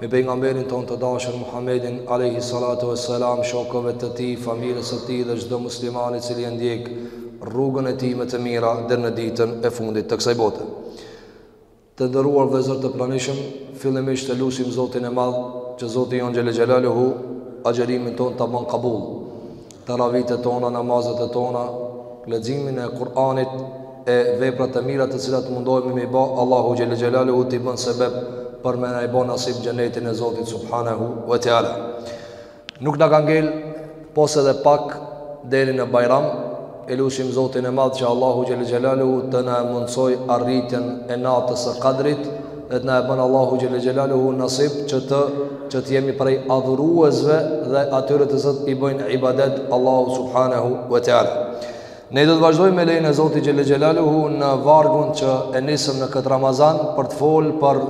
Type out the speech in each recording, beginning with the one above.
me pejgamberin ton të dashur Muhammedin alayhi salatu wassalam shokëve të tij familjes së tij dhe çdo muslimani i cili e ndjek rrugën e tij më të mirë deri në ditën e fundit të kësaj bote të nderuar vëllezër të pranishëm fillimisht të lusim Zotin e madh që Zoti jon xhel xhelaluhu agjerimin ton ta bën kabull taravitet tona, namazet e tona, leximin e Kur'anit e veprat e mira të cilat mundohemi me i bo, Allahu xhel xhelaluhu t'i bën sebeb për me na i bo nasip xhenetin e Zotit subhanahu wa taala. Nuk na ka ngel pos edhe pak deri në Bajram, e lusim Zotin e Madh që Allahu xhel xhelaluhu të na mundësoj arritjen e natës së Kadrit dhe të na e bën Allahu xhel xhelaluhu nasip që të që të jemi prej adhuruesve dhe atyre të cilët i bëjnë ibadet Allahut Subhanehu wa Teala Ne do të vazhdojmë me lejen e Zotit xhel xhelaluhu në vargun që e nisëm në këtë Ramazan për të fol për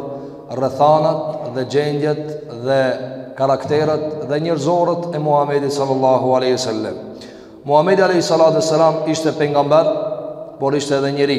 rrethanat dhe gjendjet dhe karakteret dhe njerëzoret e Muhammedit sallallahu aleyhi sallam Muhammedi aleyhi salatu wassalam ishte pejgamber por ishte edhe njeri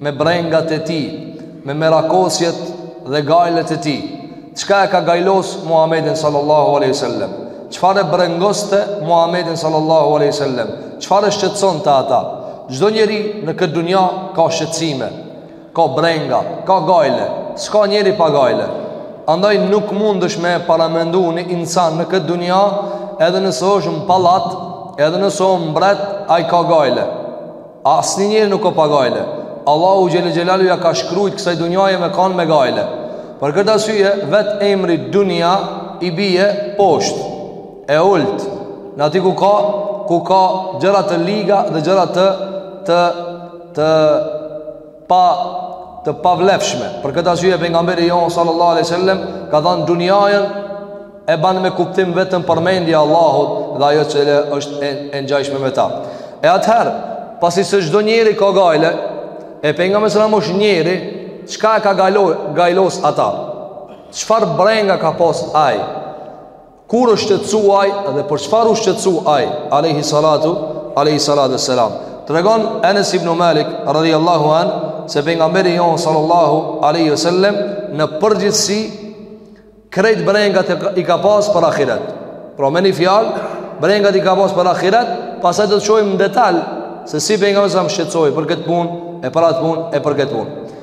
me brengat e tij, me merakosjet dhe gajlet e tij. Çka e ka gajlos Muhammedin sallallahu aleyhi sallem? Çfarë e brengoste Muhammedin sallallahu aleyhi sallem? Çfarë e shqetësonte ata? Çdo njeri në këtë dunja ka shqetësime, ka brenga, ka gajle, s'ka njeri pa gajle. Andaj nuk mundesh me e paramendu një insan në këtë dunja edhe nëse është në pallat, edhe nëse është mbret, ai ka gajle. Asnji njeri nuk o pa gajle Allahu xhel xhelaluhu ia ka shkrujt kësaj dunjaje me kanë me gajle Për këtë arsye vetë emri dunja i bije poshtë E ulët Në aty ku ka Ku ka gjëra të liga dhe gjëra të Të Të pa të pavlefshme. Për këtë arsye pejgamberi jon sallallahu alaihi wasallam ka thanë dunjanë e ban me kuptim vetëm përmendja e Allahut dhe ajo që është e, e ngjashme me ta. E atëherë, pasi se çdo njeri ka gajle, e pejgamberi sallallahu alaihi wasallam osht njeri, çka e ka gajlo, gajlos ata? Çfarë brenga ka pas ai? Kur është shqetsu ai dhe për çfarë u shqetsu ai Alehi salatu Alehi salatu e selam Tregon Enes ibn Malik Radhi Allahu an Se pejgamberi jonë sallallahu Alehi sallem Në përgjithësi Krejt brengat i ka pas për ahiret Pra me një fjalë Brengat i ka pas për ahiret Pastaj do të shohim në detal Se si pejgamberi u shqetsu Për këtë punë E për atë punë E për këtë punë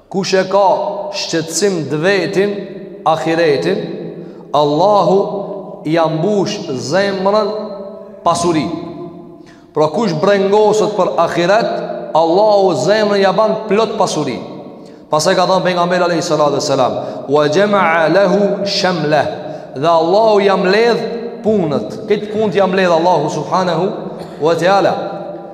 Kush e ka shqetësim të vetin ahiretin, Allahu ja mbush zemrën pasuri. Pra kush brengoset për ahiret, Allahu zemrën ja ban plot pasuri. Pastaj ka thënë pejgamberi alejhi salatu ue selam, ue xhemea lehu shemleh, dhe Allahu ja mledh punët, krejt punët ja mledh Allahu subhanahu ue teala,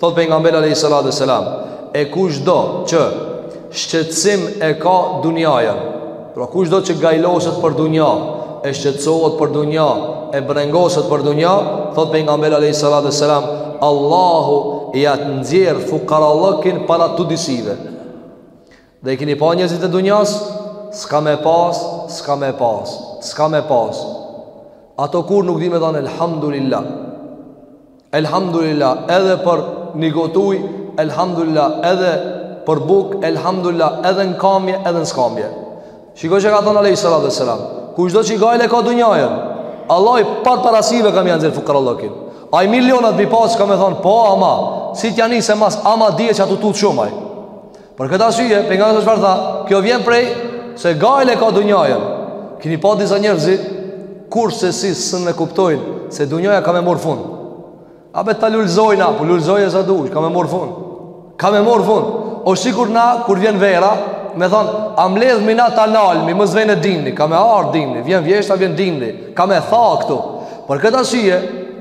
Thotë pejgamberi alejhi salatu ue selam E kushdo që shqetësim e ka dunjaja Pra kushdo që gajloset për dunja E shqetsohet për dunja E brengoset për dunja Thotë pejgamberi alejhi salatu ue selam Allahu ja nxjerr fukarallëkin para të dy syve Dhe i keni pa njerëzit e dunjas? S'ka me pas, s'ka me pas, s'ka me pas. Ato kurrë nuk di me thonë elhamdulillah. Elhamdulillah edhe për një gotë ujë, elhamdulillah edhe për bukë, elhamdulillah edhe në kamje, edhe në skamje. Shiko ç'ka thonë alejhi salatu ue selam. Kushdo që gajle ka dunjajën, Allahi përpara syve ka me ja nxjerrë fukarallëkin. Ai milionat me i pas, ka me thonë, po ama, si t'ja një se mas, ama dije që aty tutet shumë ai. Për këtë arsye, pejgamberi sa çfarë tha, kjo vjen prej se gajle e ka dunjajën. Kini pa disa njerëz kurrsesi s'un e kuptojnë se dunjaja ka me morë fund. A be ta lulzojna, po lulzoje sa dush, ka me morë fund. Ka me morë fund. O sikur na, kur vjen vera, me thonë, a mledhemi na ta nalmi, mos vjen dimni, ka me ardhë dimni, vjen vjeshta, vjen dimni, ka me tha këtu. Për këtë arsye,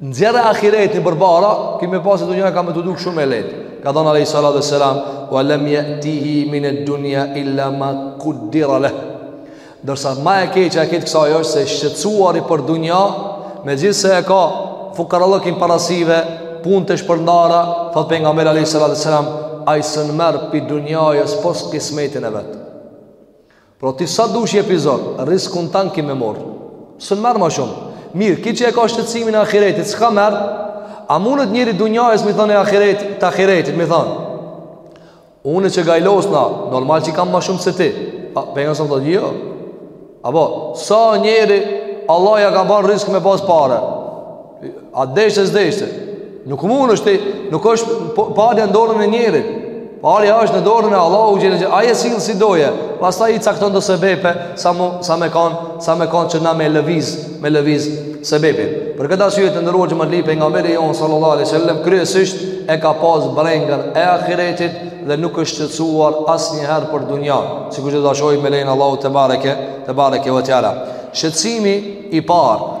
Nxjerre ahiretin përpara, ke me pa se dunjaja ka me t'u dukë shumë e lehtë. Ka thonë alejhi salatu ue selam, ue lem jetihi mined dunja illa ma kudira leh. Ndërsa ma e keqja e krejt kësaj është se i shqetësuari për dunja, megjithëse e ka fukarallëkin para syve, punët e shpërndara, thotë pejgamberi alejhi salatu ue selam, ai s'un merr prej dunjajës pos kismetin e vet. Pra ti sa dush jepi zor, riskun tan ki me mor. S'un merr më shumë. Mirë, ky që e ka shqetësimin e ahiretit, s'ka merr. A mundet njeri i dunjajës me i thonë e ahiret, të ahiretit me i thonë. Unë që gajlosna, normal që kam më shumë se ti. A pejgamberi sa thotë, jo. A po sa njeri Allah ja ka ban risk me pas pare. A deshte s'deshte Nuk mund është Nuk është po, parja në dorën e njerit Parja është në dorën e Allahu xhele xhelaluhu Ai e sill si do Pastaj i cakton do sebepe Sa, mu, sa me kanë Sa me kanë që na me lëviz Me lëviz sebepin Për këtë arsye të nderuar xhematli pejgamberi jonë sallallahu alejhi ue selem Kryesisht e ka pas brengën e ahiretit Dhe nuk është shqetësuar asnjëherë për dunja Sikur që do ta shohim me lejen e Allahut tebareke Tebareke ue teala Shqetësimi i parë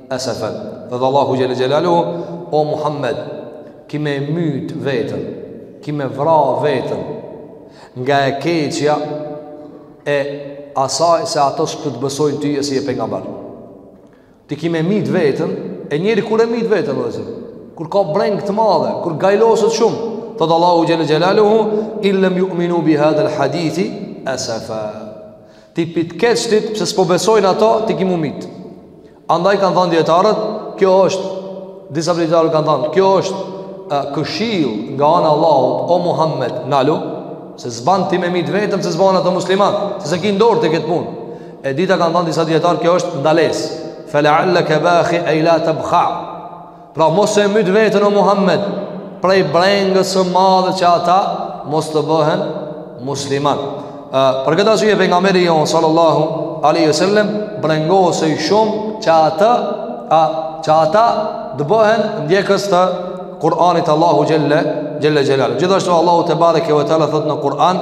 Esefa. Thotë Allahu Xhelle Xhelaluhu, o Muhammed, ki me mytë vetën, ki me vra vetën, nga e keqja e asaj se ato s'po të besojnë ty si pejgamber. Ti ki me mytë vetën, e njeri kur e mytë vetën, dhe zi, kur ka brengë të madhe, kur gajloset shumë, thotë Allahu Xhelle Xhelaluhu, in lem juminu bi hadhel hadithi esefa. Ti pi t'keqtit pse s'po besojnë ato ti ki m'u mit. Andaj kanë thënë dietarët, kjo është disa dietarë kanë thënë, kjo është këshillë nga ana e Allahut o Muhammed nalu se s'ban ti me mit veten se s'bahen ato musliman, se s'e ki n'dorë ti këtë punë. E dita kanë thënë disa dietarë kjo është ndalesë. Fala'allaka bakhi ay la tabkha. Pra mos e mytë vetën o Muhammed Prej brengës së madhe që ata Mos të bëhen musliman Për këtë arsye pejgamberi jonë Sallallahu alejhi ve sellem Brengosej shumë që ata a, Që ata të bëhen ndjekës të Kur'anit Allahu xhelle Xhelle xhelaluhu Gjithashtu Allahu tebareke ve teala thotë në Kur'an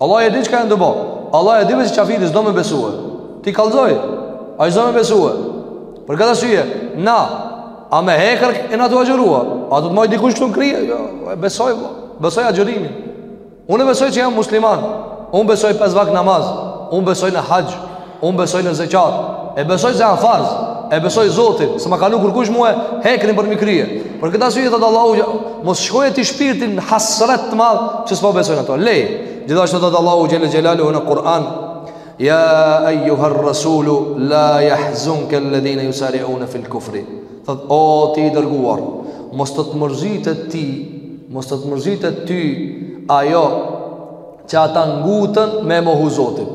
Allahu e di çka janë tu bo. Allahu e di vetë se qafiri s'do me besue. Ti kallzoj. Ai s'do me besue. Për këtë arsye, na a me hekër jena tu agjërua. A do të moj dikush këtu n'krye? Jo, e besoj, po. besoj agjërimin. Unë besoj që jam musliman. Unë besoj pesë vakt namaz. Unë besoj në haxh. Unë besoj në zeqat E besoj se janë farz E besoj zotin S'ma ka vnu kërkush mu hekrin përmi krye Për këtë arsye thotë Allahu Mos shkoje ti shpirtin në hasret të madh Që s'po besojnë ato Lej Gjithashtu thotë Allahu xhelle xhelaluhu në Kur'an Ja ejjuher resulu La jahzunkel ledhine jusariune fil kufri Thotë o ti i dërguar Mos të të mërzitë ti Mos të të mërzitë ty Ajo Që ata nguten me mohu zotin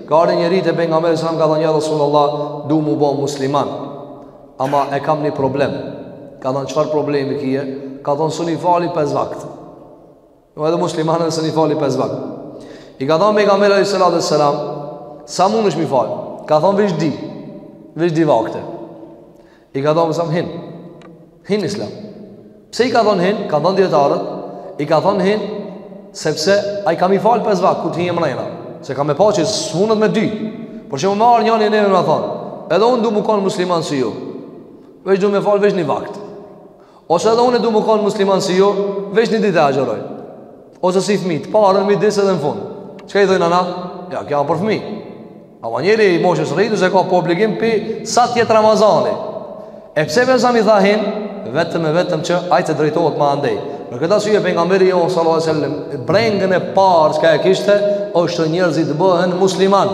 Ka arë një rritë e për nga mërë sëmë ka dhe një Rasulullah du mu bo musliman Ama e kam një problem Ka dhe në qëfar problemi kje Ka dhe në së një fali 5 vakt Në edhe musliman edhe së një fali 5 vakt I ka dhe me nga mërë e sëllat e sëlam Sa mund është mi fali Ka dhe në vish di Vish di vakte I ka thonë alejhi selam hin Hin islam Pse i ka thonë hin, kanë thonë dijetarët I ka thonë hin Sepse ai ka mi falë pesë vakt Kur të hinje mrena Se ka me pa që s'mundet me dy Por që me ardh njani neve me na thonë Edhe unë du me konë musliman si ju Veç du me falë veç një vakt Ose edhe unë du me konë musliman si ju, veç një ditë e agjeroj. Ose si fmit, të parën, midis edhe në fund. Çka i thojmë na? Jo, kjo a për fmi. Ama njeri i moshës rritur e ka për obligim për sa t'jetë Ramazani. E pse pejgamberi i tha hin, vetëm e vetëm që ai të drejtohet ma andej. Për këtë arsye pejgamberi jonë, sallallahu sallam, brengën e parë çka e kishte, është njerëzit të bëhen musliman.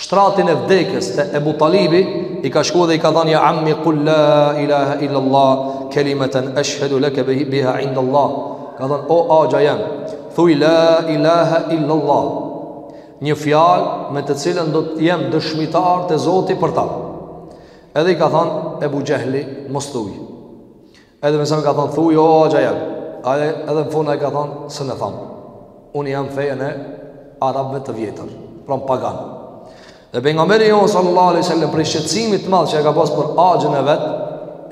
shtratin e vdekjes te Ebu Talibi i ka shku dhe i ka thënë ja ammi kul la ilaha illa Allah kelimeten eshhedu leke biha inda Allah ka thënë o axha jem thuj la ilaha illa Allah një fjalë me të cilën do të jem dëshmitar te Zoti për ta edhe i ka thënë Ebu Xhehli mos thuj Edhe nëse më ka thonë thuj o agja jam, edhe, edhe në fona i ka thonë së në thamë. Unë jam fejën e arabëve të vjetër, pra më paganë. Dhe për nga meri jonë sallallahu alai sallam Për i shqetsimit madhë që e ka pasë për agjën e vetë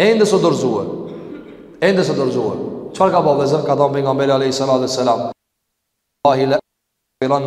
E ndë së dërzuë E ndë së dërzuë Qëfar ka po dhe zërë ka thonë për nga meri alai sallallahu alai sallam Allahi le Iran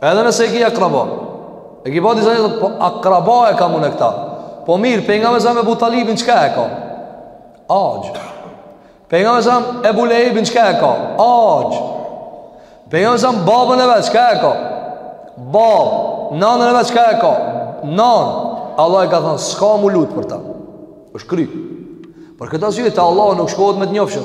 Edhe nëse e ki akraba. E ki pa disa njëzat, po akraba e kam une këta. Po mirë, pejgamberi alejhi selam Ebu Talibin, çka e ka? Axhë. Pejgamberi alejhi selam Ebu Lehebin, çka e ka? Axhë. Pejgamberi alejhi selam babën e vet, çka e ka? Babë. Nanën e vet, çka e ka? Nanë. Allahu i ka thënë, s'ka m'u lut për ta. është kry. Për këtë arsye, te Allahu nuk shkohet me të njofshëm.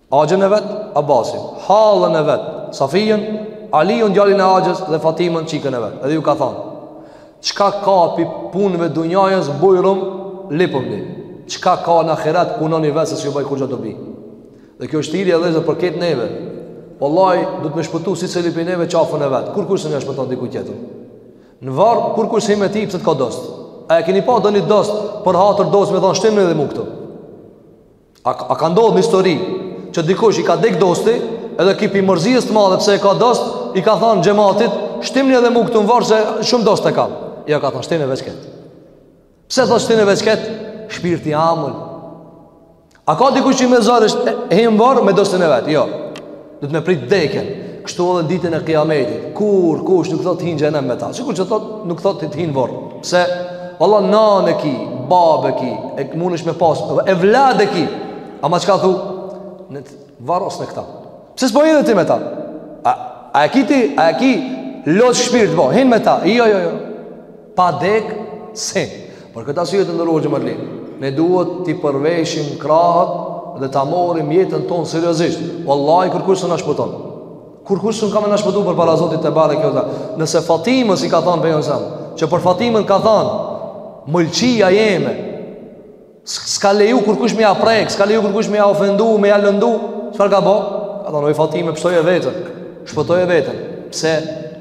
Axhën e vet, Abbasin, hallën e vet, Safijën, Aliun djalin e Axhës dhe Fatimën çikën e vet. Edhe ju ka thënë: "Çka ka pi punëve t'dunjasë bujrum lypmni. Çka ka në ahiret punoni vetë se s'ju baj kurrë dobi." Dhe kjo është thirrje edhe për krejt neve. Wallahi duhet me shpëtu secili neve qafën e vet. Kurkush s'na shpëton dikush tjetër. Në varr kurkush s'hin me ty pse të ka dost. A e keni pa ndonjë dost për hatër dost me thon shtimni edhe mu këtu. A, a ka ndodhë në histori Që dikush i ka dek dosti Edhe ky pi mërzisë të madhe Pse e ka dost I ka thonë xhematit Shtimni edhe mu këtu në varr Se shumë dost e kam Jo ka thonë shtine veç këtë Pse thotë shtine veç këtë Shpirti i amël A ka dikush që hin n'mezar hin n'varr me dostin e vetë Jo Duhet me prit dekën. Kështu edhe ditën e Kiametit. Kurkush nuk thot hin n'xhehnem me ta. Sikur që thot nuk thot ti hin n'vorr. Pse? Valla nanë e ki, babë e ki, e mundesh me pas, evlad e ki. Ama çka thu? Varrosne këta. Pse s'po hin edhe ti me ta? A, a e ki ti, a e ki loç shpirt, po, hin me ta. Jo, jo, jo. Pa dek s'hin Për këtë arsye të nderuar xhematlinj Ne duhet t'i përveshim krahët Dhe ta marrim jetën tonë seriozisht Wallahi kurkush s'na shpëton Kurkush s'ka me na shpëtu përpara Zotit tebareke ve teala Nëse Fatimës i ka thanë pejgamberi Që për Fatimën ka thanë Mëlçia jeme S'ka leju kurkush me ia prek, s'ka leju kurkush me ia ofendu, me ia lëndu, çfarë ka bo? Ka thonë, oj Fatime, pshtoje veten, shpëtoje veten. Pse?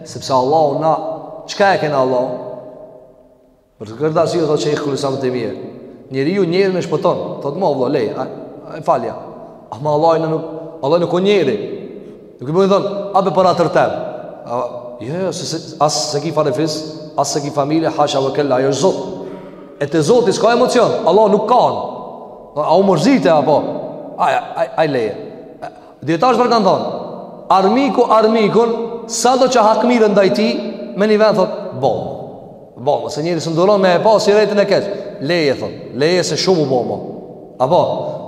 Sepse Allahun na, çka e kena Allahun? Për të kërda si, thotë që i këllu samë të mje, njeriu njerin e shpëton, thotë ma, vlo, lej, a, a, a, falja. Ama Allahu nuk, Allahu nuk o njeri, Nuk e bon, thom, a be para tërtem. A, jo, jo, se, se, as se ki fare fis, as se ki familje, hasha ve kella, ai është zot. E te Zoti s'ka emocion, Allah nuk kan. A u mërzite, a po, a, a, a, leje. Dijetarët kanë thonë, armiku, armikun, sado që hakmirret ndaj tij, me ni ven, thotë, bomë. Bo, nëse njëri s'duron me e pa siretin e keq Leje, thot, leje se shumë u bomba Apo,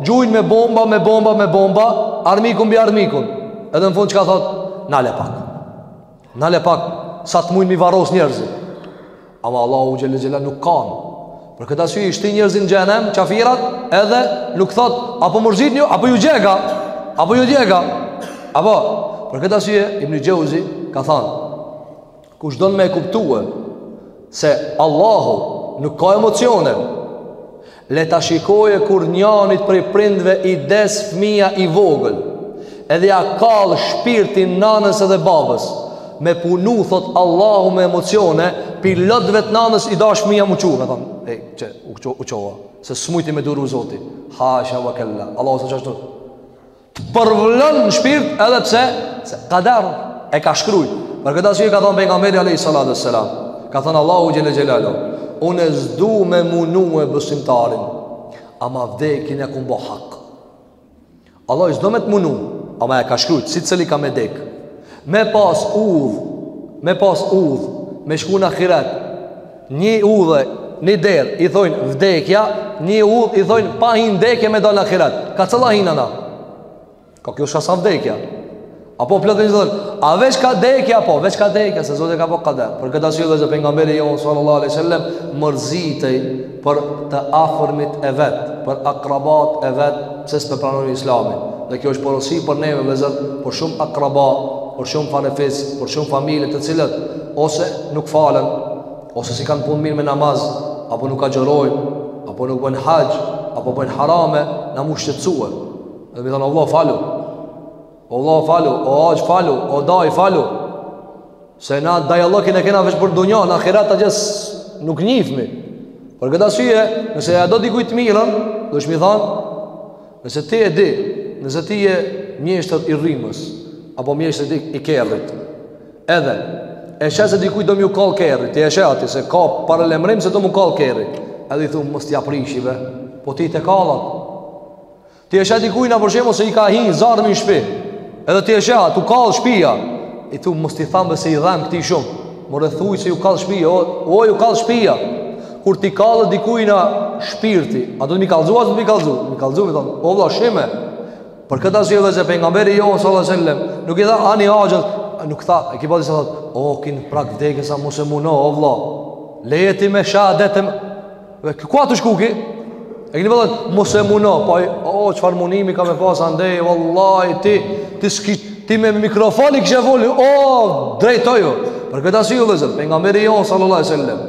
gjun me bomba, me bomba, me bomba armiku mbi armikun Edhe në fund çka thot, nale pak Nale pak, sa të mujnë m'i varros njerëzit Ama Allahu xhele xhele nuk kan Për këtë arsye i shti njerëzit në xhehenem, qafirat Edhe nuk thot, apo mërzitni, apo ju djega Apo ju djega Apo, për këtë arsye, Ibni Xheuzi ka than Kush don me e kuptue se Allahu nuk ka emocione, le ta shikoje kur njanit prej prindve i des fëmija i vogël, edhe ia kall shpirtin nanës edhe babës, me punu, thot Allahu me emocione, pi lotve të nanës ish dasht fëmija m'u çu, me thonë, e, që, u, ço, u çova, se s'mujti me duru zoti, hasha ve kella, Allahu s'e qashtu, t'përvlon në shpirt edhe pse se kader e ka shkrujt. Për këtë arsye ka thënë pejgamberi alayhi salatu wassalam, ka thënë Allahu xhele xhelaluhu, unë s'du me munue besimtarin, ama vdekjen e kum bo hak. Allah s'do me të munu, ama e ka shkrujt, secili ka me dek. Me pas udhë, me pas udhë, me shku në ahiret, Një udhë, një derë, i thojnë vdekja, një udhë, i thojnë pa hi n'vdekje me dalë në ahiret. Ka cila hin ana? Ka kjo shka sa vdekja. A po plëtë një zëdhën, a veç ka vdekja, po veç ka vdekja, se Zoti e ka bo kader. Për këtë arsye vllezër pejgamberi jonë, sallallahu alejhi ve selem, mërzitej për të afërmit e vet, për akrabat e vet, pse s'e po pranojnë islamin. Dhe kjo është porosi për neve vllezër, për shumë akrabat, për shumë farefis, për shumë familje të cilat, ose nuk falen, ose s'i kanë punët mirë me namaz, apo nuk agjerojnë, apo nuk bojnë haxh, apo bojnë harame, na m'u shqetsue. Dhe m'i thënë, o vlla falu, o vlla falu, o axhë falu, o dajë falu, se na dajallëkun e kena veç për dunja, në ahiret asgjë nuk njifemi. Për këtë arsye, nëse ia do dikuj të mirën, dosh m'i thënë, nëse ti e di, nëse ti je mjeshtër i rrymës, apo mjeshtër i kerrit, Edhe, e sheh se dikuj do m'ju kall kerri, ti e sheh aty se ka paralajmërim se do m'u kall kerri. Edhe i thu, mos t'ia prishim be, po hajt le t'kallet. Ti e sheh dikuj na për shembull se i ka hi zjarmi në shpi. Edhe ti e sheh, tu kall shpia. I thu, mos t'i thamë se i dhem këtij shumë. More thuj se iu kall shpia, o, o iu kall shpia. Kur t'i kallet dikuj na shpirti, a do t'm'i kallzu, a do t'm'i kallzu? M'i kallzu, m'i thonë, o vla, shime. Për këtë arsye vllezër pejgamberi jonë sallallahu alajhi wasallam nuk i tha ani axhës, nuk tha, e ki pati sa thot, o ky n'prag t'vdekjes mos e mundo o vlla. Leje ti me shahadet. E ku o tu shku ky? E keni vëllë, mos e mundo, po o çfarë munimi ka me pas andej vallahi ti ti ski ti me mikrofon i kishe fol, o drejtoju. Për këtë arsye vllezër pejgamberi jonë sallallahu alajhi wasallam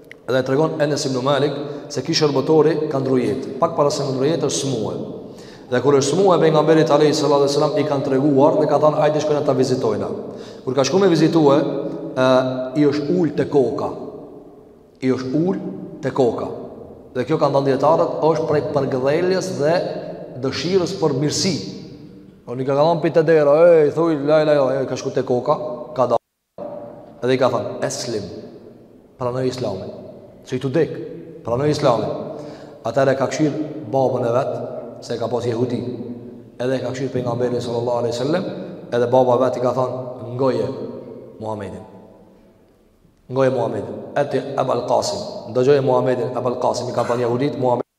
Dhe tregon Enes ibn Malik se ky shërbëtori ka ndrru jetë, pak para se ndrru jetë është smue. Dhe kur është smue pejgamberit alejhi salatu wasallam i kanë treguar dhe ka thënë hajde shkojna ta vizitojna. Kur ka shkuar me e vizitue, ë i është ul te koka. I është ul te koka. Dhe kjo kanë thënë dietarët është prej përgëdheljes dhe dëshirës për mirësi. Po nuk e ka thënë prej te dera, ej, thuj la ilahe illallah, ka shkuar te koka, ka dalë. Edhe i ka thënë, eslim, pranoje islamin. Se je tu dek, pranoje islamin. Atëherë e ka kqyr babën e vet, se e ka pas jehudi. Edhe e ka kqyr pejgamberin sallallahu aleyhi sallam, edhe baba i vet i ka thënë, ngoje Muhammedin. Ngoje Muhammedin. Eti Ebal Qasim. Ndëgjoje Muhammedin, Ebal Qasim i kanë thënë jehudit Muhammedit.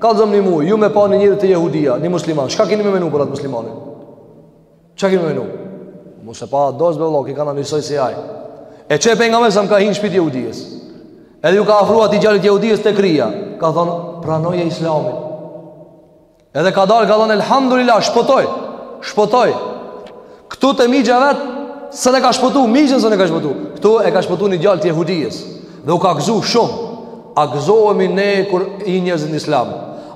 Kallzomni mu, ju me pa një njeri te jehudia, një musliman, çka kini me menu për atë muslimanin? Çka kini me menu? Mu se pa dozë be vlla, ky kanë njësoj si aj. E qe pejgamberi alejhi selam ka hi n'shpi t' jehudijes. Edhe iu ka afru atij djalit t'jehudijes te kryja. Ka thonë, pranoje islamin. Edhe ka dalë, ka thonë, elhamdulillah, shpëtoi, shpëtoi. Këtu te mixha i vet, s'un e ka shpëtu, mixhën s'un e ka shpëtu. Këtu e ka shpëtu një djalë të jehudijës, dhe u ka gëzu shumë. A gëzohemi ne kur hin njerzit në islam?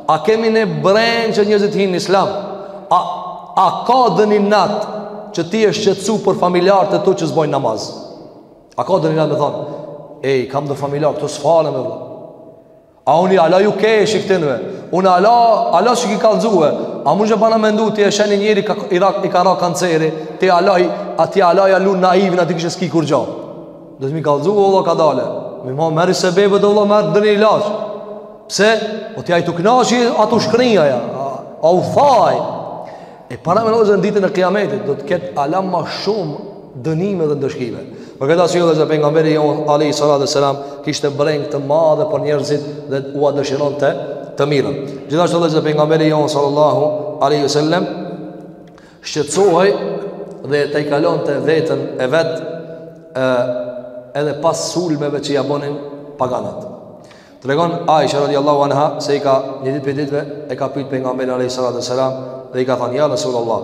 A kemi ne brengë që njerzit t'hin në islam? A, a ka ndonjë natë që ti je shqetsu për familjarët e tu që s'bojnë namaz? A ka ndonjë natë me thonë, ej, kam do familjarë, këta s'falen be vlla. A unë hala ju ke e shiktinve Unë hala, hala s'i ki kallzue A mu që bana me ndu ti e sheh ni njeri ka, i, ra, i ka ra kanceri Ti hala, a ti hala ja lun naivin a ti kishe s'ki kurgjo Dhe të me i kallzue o ka dale Mi ma meri se bebe dhe vlla merri dhe një ilaç Pse? O po ti aj tu u knaq aj tu shkrinja ja A, a u faj E paramendoje n'ditën e kiametit Do të ketë hala ma shumë dënime dhe ndëshkime Për këtë arsye vllezër pejgamberi jonë alejhi salatu wesselam kishte brengë të madhe për njerëzit Dhe ua dëshironte të mirën Gjithashtu vllezër pejgamberi jonë sallallahu alejhi wasallam shqetsohej Dhe tejkalonte veten e vet Edhe pas sulmeve që ja bonin paganët Tregon Aisha radiallahu anha se i ka një ditë prej ditëve e ka pyt pejgamberin alejhi salatu ue selam dhe i ka thënë ja Rasul Allah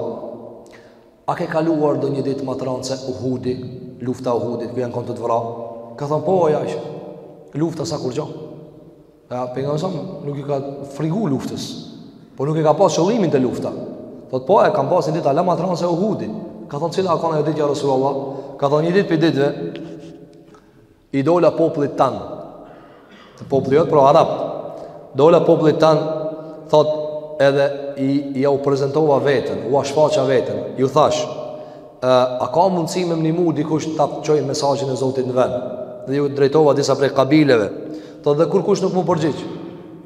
a ke kaluar ndonjë ditë ma t'randë se uhudi lufta e Uhudit ku janë konë të të vra ka thënë po ja Aisha lufta s'a kurgjo ja, pejgamberi alejhi selam nuk iu ka frigu luftës po nuk i ka pas qëllimin te lufta thot po e kam pas një ditë hala ma t'randë se uhudi ka thënë cila a konë ajo ditë ja Rasul Allah ka thënë një ditë prej ditëve I dola popullit tan. Te populli jot pra arab. Dola popullit tan, thot edhe jau prezantova veten, ua shfaqa veten. Ju thash, a, a ka mundësi me m'nimu dikush ta çoj mesazhin e Zotit në vend? Dhe iu drejtova disa prej kabileve. Thot dhe kurkush nuk m'u përgjigj.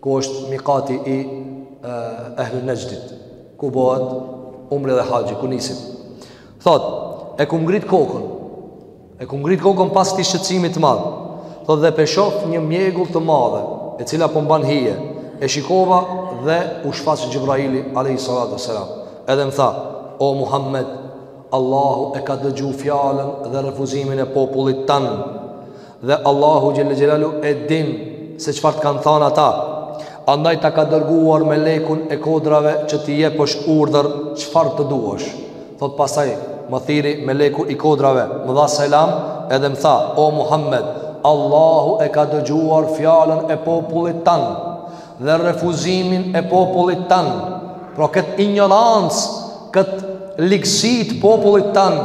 ku është mikati i ehli Nexhdit, ku bëhet umre dhe haxhi, ku niset. Thot, e kom ngrit kokën, e kom ngrit kokën pas atij shqetësimit të madh, thot dhe pe shoh një mjegull të madhe, e cila po m'ban hije, e shikova dhe u shfaq Xhibraili alejhi salatu ue selam. Edhe më tha, o Muhammed, Allahu e ka dëgju fjalën dhe refuzimin e popullit tan, Dhe Allahu xhelle xhelaluhu e din se çfarë të kanë thënë ata. Andaj ta ka dërguar melekun e kodrave që t'i jepësh urdhër çfarë të duash. Thot pasaj, më thirri meleku i kodrave, më dha selam edhe më tha, o Muhammed, Allahu e ka dëgjuar fjalën e popullit tan. dhe refuzimin e popullit tan, pra këtë injorancë, këtë ligësi t'popullit tan,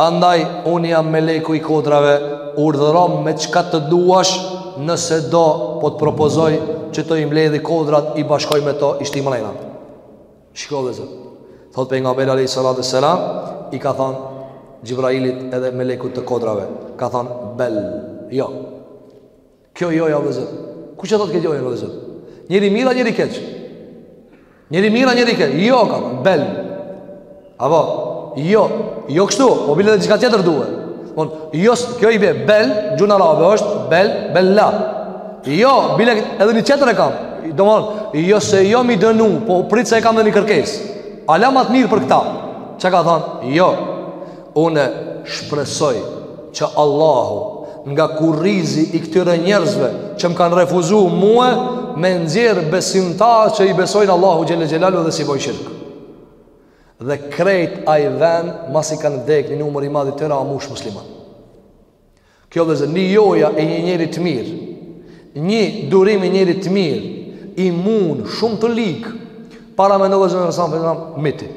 andaj unë jam meleku i kodrave, urdhërom me çka të duash, nëse do, po të propozoj që t'i mbledhi kodrat, i bashkoj me to, i shti mrena. Shiko vllezër, thot pejgamberi alejhi salatu ue selam, i ka thonë, Xhibrailit edhe melekut të kodrave, ka thonë, bel, jo, Kjo joja vllezër. Kush e thotë këtë joja vllezër? Njeri i mirë a njeri i keq? Njeri i mirë a njeri i keq? Jo ka thanë, bel. Apo, jo, jo kështu, po bile edhe diçka tjetër du. Domethon, jo, kjo i bje, bel, n'gjuhën arabe është, bel, bel, la. Jo, bile edhe një tjetër e kam. Domethon, jo se jo me i dënu, po prit se e kam dhe një kërkesë hala ma të mirë për këta. Ça ka thonë? Jo. Unë shpresoj që Allahu nga kurrizi i këtyre njerëzve që më kanë refuzu mue me nxjerrë besimtarë që i besojnë Allahut xhelle xhelaluhu dhe s'i bojnë shirk. Dhe krejt ai ven, masi kanë vdek një numër i madh i tyre a mush musliman. Kjo vllezër, një joja e një njeri të mirë, një durim i njeri të mirë, i mund shumë të ligë, paramendo vllezër në rësamë, për në mitin.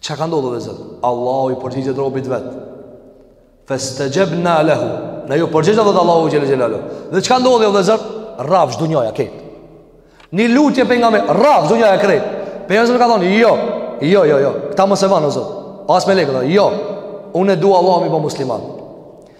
Çka ka ndodh, o vllezër? Allahu i përgjigjet robit vet. Festexhebna lehu. Na ju përgjigjëm, thotë Allahu xhelle xhelaluhu. Dhe çka ndodhi, o vllezër? Rrafsh dunjaja krejt. Një lutje pejgamberi, rrafsh dunjaja krejt. Pejgamberi ka thonë, jo, jo, jo, jo. Këta mos e ban, o Zot. As me lekë, jo. Unë e du Allah, m'u bo musliman.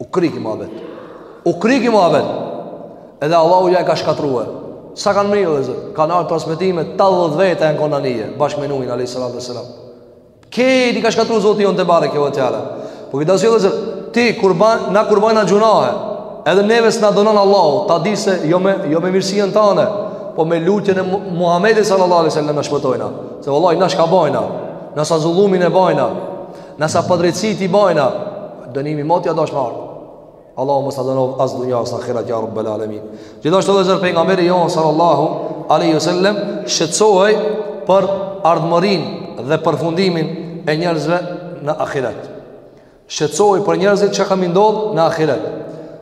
U kry ky muhabet. U kry ky muhabet. Edhe Allahu i ka shkatrue. Sa kanë mri, vllezër, kanë ardh transmetime, tetëdhetë vetë jon kon n'anije, bashkë me Nuhin, a.s. Krejt i ka shkatru Zoti jonë tebareke ve teala. Për këtë arsye, vllezër, ti kur ban, na kur bajna gjynahe, edhe neve s'na dënon Allahu, ta di se jo me, jo me mirësinë tanë, po me lutjen e Muhammedit sallallahu alaihi wasallam na shpëtojna se vallahi na çka bajna na sa zullumin e bajna Na sa padrejtësi t'i bajna Dënimi moti a dasht me ardh. Allahu mos na dënoftë as dunja as ahirat ya rabbel alamin. Gjithashtu vllezër, pejgamberi jon sallallahu alaihi wasallam shqetësohej për ardhmërinë dhe përfundimin e njerëzve në ahiret. Shqetësohej për njerëzit ça ka me i ndodh në ahiret.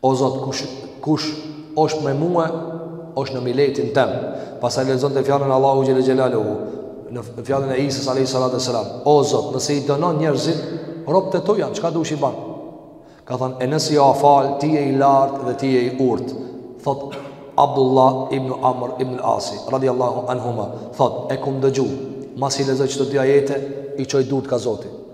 O Zot, kush, kush osh me mue, osh në miletin tem. Pastaj e lexonte fjalën e Allahut xhelle xhelaluhu, në fjalën e Isës a.s. O Zot, nëse i dënon njerëzit, robtë e tu janë, çka dush i ban. Ka thonë, e nëse ua fal, ti je i lartë dhe ti je i urtë. Thot, Abdullah ibn Amr ibnul Asi, radiallahu anhuma, thot, e kum dëgju, masi lexoi qeto dy ajete, i çoi durt ka Zoti.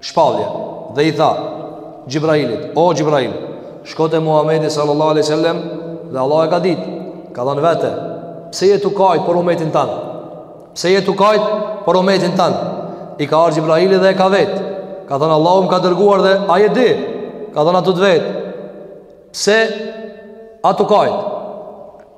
shpallje dhe i tha Xhibrailit, o Xhibrail, shko te Muhammedi sallallahu aleyhi sallem dhe Allahu e ka dit, ka thënë vete, pse je tu kajt për umetin tan, pse je tu kajt për umetin tan, i ka ardh Xhibraili dhe e ka vet, ka thënë Allahu më ka dërguar dhe ai e di, ka thënë a tu t'vet, pse a tu kajt,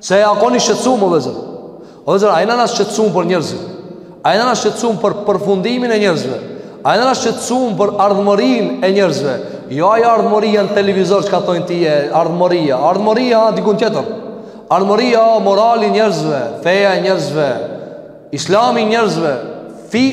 Se a kon i shqetësum, o vllezër. O vllezër, a jena na shqetësum për njerëzit. A jena na shqetësum për përfundimin e njerëzve. A jena na shqetësum për ardhmërinë e njerëzve. Jo ajo ardhmëria në televizor çka thojnë ti je ardhmëria. Ardhmëria a dikun tjetër. Ardhmëria a morali i njerëzve, feja e njerëzve. Islami i njerëzve, fi,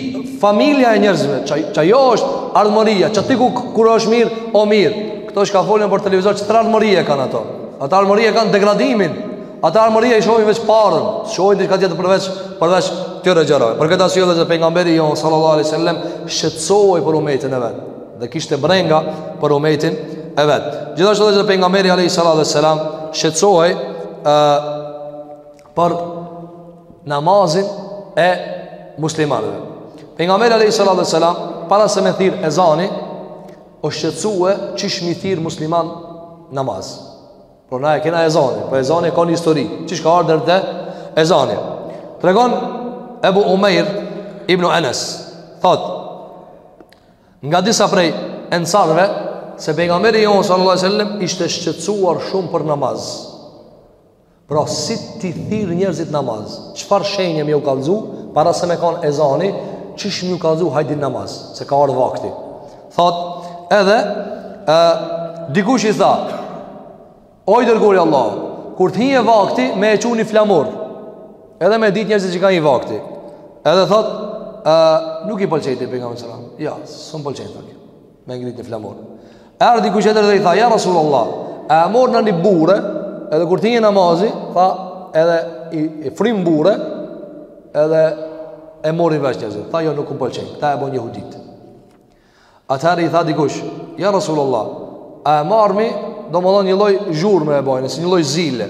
familja e njerëzve, qajo është ardhmëria, qaty kur është mirë, o mirë. Këto çka folin për televizor, çfarë ardhmërie kanë ato. Ata ardhmëri e kanë degradimin. Ata ardhmëri e shohin veç paren, shohin diçka tjetër përveç, përveç këtyre gjërave. Për këtë arsye, vllezër, pejgamberi jon, sallallahu alai sallam, shqetësohej për umetin e vet. Dhe kishte brenga për umetin e vet. Gjithashtu, vllezër, pejgamberi, alejhi salatu ve selam, shqetësohej, për namazin e muslimanëve. Pejgamberi alejhi salatu ve selam, para se me thirr ezani, u shqetsu qysh me i thirr muslimant n'namaz. Por na e kena ezanin, por po ezani e ka një histori, qysh ka ardh deri te ezani. Tregon Ebu Umeir ibn Enes, thot, nga disa prej ensarve, se Pejgamberi jonë sallallahu sallam, ishte shqetsuar shumë për namaz. Pra si t'i thirr njerëzit namaz, çfarë shenje me ju kallzu para se me kanë ezani, qysh me ju kallzu hajdin namaz, se ka ardhur vakti. Thot, edhe ë dikush i tha, o i dërguari i Allahut, kur të hije vakti me e çu ni flamur. Edhe me ditë njerëzit që ka hi vakti. Edhe thot, ë nuk i pëlqejti pejgamberit sallallahu alajhi wasallam. Ja, s'um pëlqej thot. Me ngritë një flamur Erdh dikush tjetër dhe i tha Ja Rasul Allah A e morrna një buri Edhe kur të hinje namazi Tha edhe i, i frym burisë Edhe e morrin vesh njerzit Tha jo nuk më pëlqen Këta e bojnë jehudit Atëherë i tha dikush Ja Rasul Allah A e marrmi Domethënë një lloj zhurme e bojnë Si një lloj zile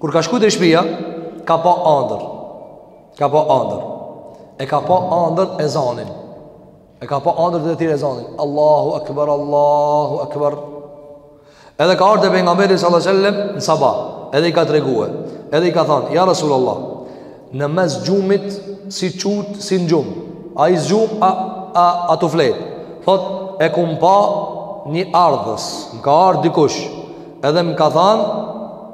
Kur ka shku te shpia, ka pa andër. Ka pa andër. E ka pa andër ezanin. E ka pa andër dhe tjere ezanin. Allahu akbar, Allahu akbar. Edhe ka ardh te Pejgamberi sallallahu alejhi ve sellem në sabah. Edhe i ka tregue. Edhe i ka thanë, ja Rasulullah, në mes gjumit si çutë, si në gjumë. A i zgjum, a, a, a tu flejt. Thot, e kom pa një ardhës. Më ka ardhë dikush. Edhe më ka thanë,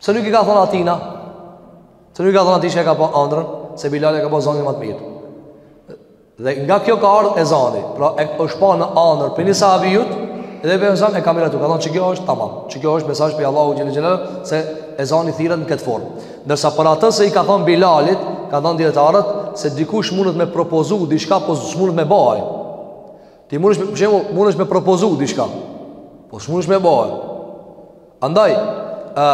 Pse nuk i ka thonë atina? Pse nuk i ka thonë atij që e ka pa andrën? Se Bilali e ka pas zonin më të mirë. Dhe nga kjo ka ardhë ezani, pra është pa në andër prej një sahabiut, edhe Pejgamberi alejhi selam e ka miratu, ka thonë që kjo është tamam, që kjo është mesazh prej Allahut xhele xhelaluhu, se ezani thirret në këtë formë. Ndërsa për atë se i ka thonë Bilalit, kanë thonë dijetarët, se dikush mundet me propozu diçka, po s'mundet me ba. Ti mundesh, për shembull, mundesh me propozu diçka. Po s'mundesh me ba. Andaj, e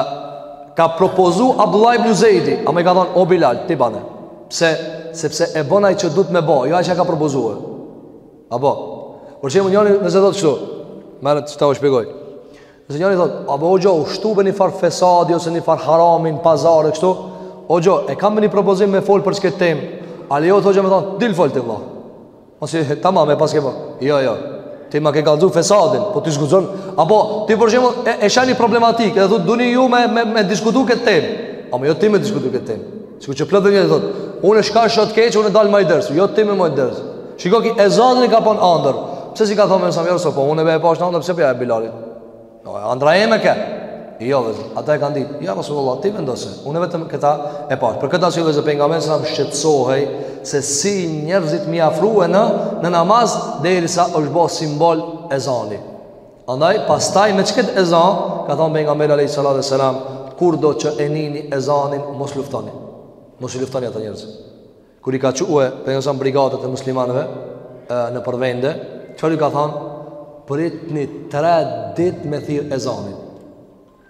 ka propozu Abdullah ibn Zeidi, ama ka thon o Bilal, ti bane. Pse? Sepse e bën ai që duhet me ba, jo ai që ka propozuar. Apo, për shembull, njëri vllezër thotë kështu. Mirë tash t'jau shpjegoj. Nëse njëri thotë, a be hoxho, është tu u ba një far fesadi ose një far harami n'pazar e kështu. Hoxho, e kam një propozim me fol për qët temë. A lejohet hoxha me thon, dil fol ti vëlla. Mos e tamam e paske pa. Jo, jo. Ti ma ke kallzu fesadin, po ti s'guxon. Apo ti për shembull e, e sheh ni problematikë, edhe thotë duni ju me me, me diskutu këtë temë. Ama jo ti me diskutu këtë temë. Sikur që plot njerëz thotë, unë çka osht keq, unë dal maj ders. Jo ti me majt ders. Shiko ky ezanin ka pa n'andërr. Pse s'i ka thonë ama jo, po unë e pash n'andërr, pse po ia jep Bilalit. Jo, andrra e jeme ke. Jo, vllezër, ata e kanë ditë. Ja, Rasulullah, ti vendose. Unë vetëm këta e pash. Për këtë arsye vllezër, pejgamberi alejhi selam shqetsohej se si njerëzit m'i afrue në, në namaz derisa është bo simbol ezani. Andaj, pastaj me qëket ezan, ka thonë pejgamberi alejhi salatu ve selam, kurdo që e nini ezanin, mos luftoni. Mos luftoni ata njerëz. Kur i ka çue pejgamberi brigadat e muslimanëve nëpër vende, çfarë i ka thënë? Pritni 3 ditë me thirr ezanin.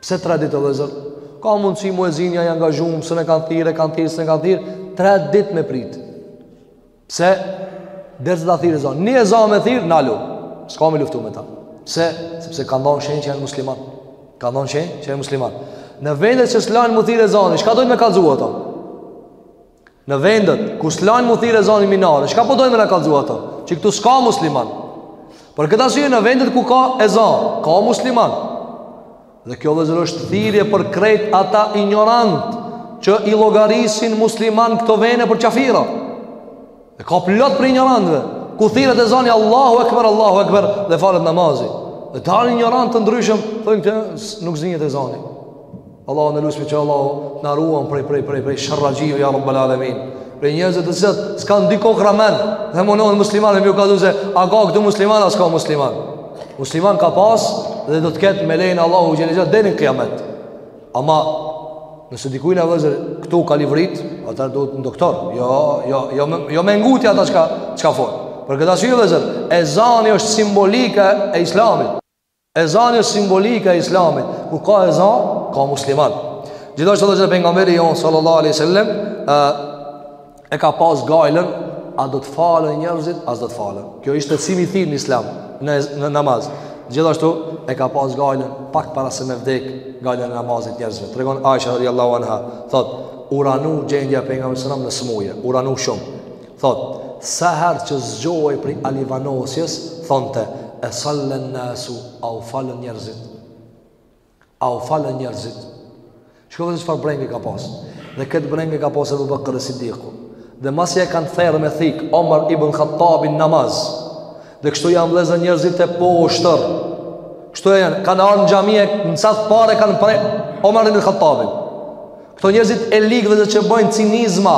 Pse 3 ditë vllezër? Ka mundësi muezini a i angazhuar, s'e kanë thirrë, kanë thirrë, s'e kanë thirrë, 3 ditë me prit. Pse? Derisa ta thirrë ezanin. Një ezan me thirr, nalu. S'ka me luftu me ta. Pse? Sepse kanë dhënë shenjë që janë musliman. Kanë dhënë shenjë që janë musliman. Në vendet që s'lanë m'u thirrë ezani, çka dojnë me kallëzu ata? Në vendet ku s'lajnë m'u thirr ezani n'minare, çka po dojnë me na kallzu ata? Që këtu s'ka musliman. Për këtë arsye në vendet ku ka ezan, ka musliman. Dhe kjo vllezër është thirje për krejt ata injorantë që i llogarisin muslimanët n'këto vene për qafira. E ka plot prej injorantëve. Ku thirret ezani Allahu Akbar, Allahu Akbar dhe falet namazi. Dhe dalin injorantë të ndryshëm, thonë këtu nuk zihet ezani. Allahun e lusmi që Allahu t'na ruan prej, prej, prej, prej, sherrxhive, ja rabbel alemin. Prej njerëzve të cilët s'kanë dy kokrra men, dhe munohen muslimanëve me ju kallzu se, a ka këtu musliman, a s'ka musliman. Musliman ka pas, dhe do të ketë me lejen e Allahut xhele ve ala, deri në kiamet. Ama nëse dikujna vllezër këtu ka livrit, ata duhet n'doktor. Jo, jo, jo, jo me u ngut ata çka çka fol. Për këtë arsye vllezër, ezani është simbolika e Islamit. Ezani është simbolika e Islamit. Ku ka ezan, ka musliman. Gjithashtu vllezër pejgamberi jonë sallallahu alaihi wasallam e ka pas gajlën, a do të falën njerëzit, a s'do të falën. Kjo ishte synimi i tij në islam, në, në namaz. Gjithashtu, e ka pas gajlën, pak para se me vdek, gajlën e namazit njerëzve. Tregon Aisha, radiallahu anha, thot, u ranu gjendja Pejgamberit alejhi selam në smuje, u ranu shumë. Thot, sa herë që zgjohej prej alivanosjes, thonte, e sallën nasu, a u falën njerëzit. A u falën njerëzit? Shiko dhe çfarë brenge ka pas. Dhe këtë brengë ka pas Ebu Bekër es-Sidiku. Dhe masi e kanë therë me thikë, Omar ibn Khattabin n'namaz. Dhe kështu janë vllezën njerëzit e poshtër. Kështu janë, kanë ardhë në xhami e në saf t'parë e kanë pre Omar ibn Khattabin. Këto njerëzit e ligë dhe që bëjnë cinizma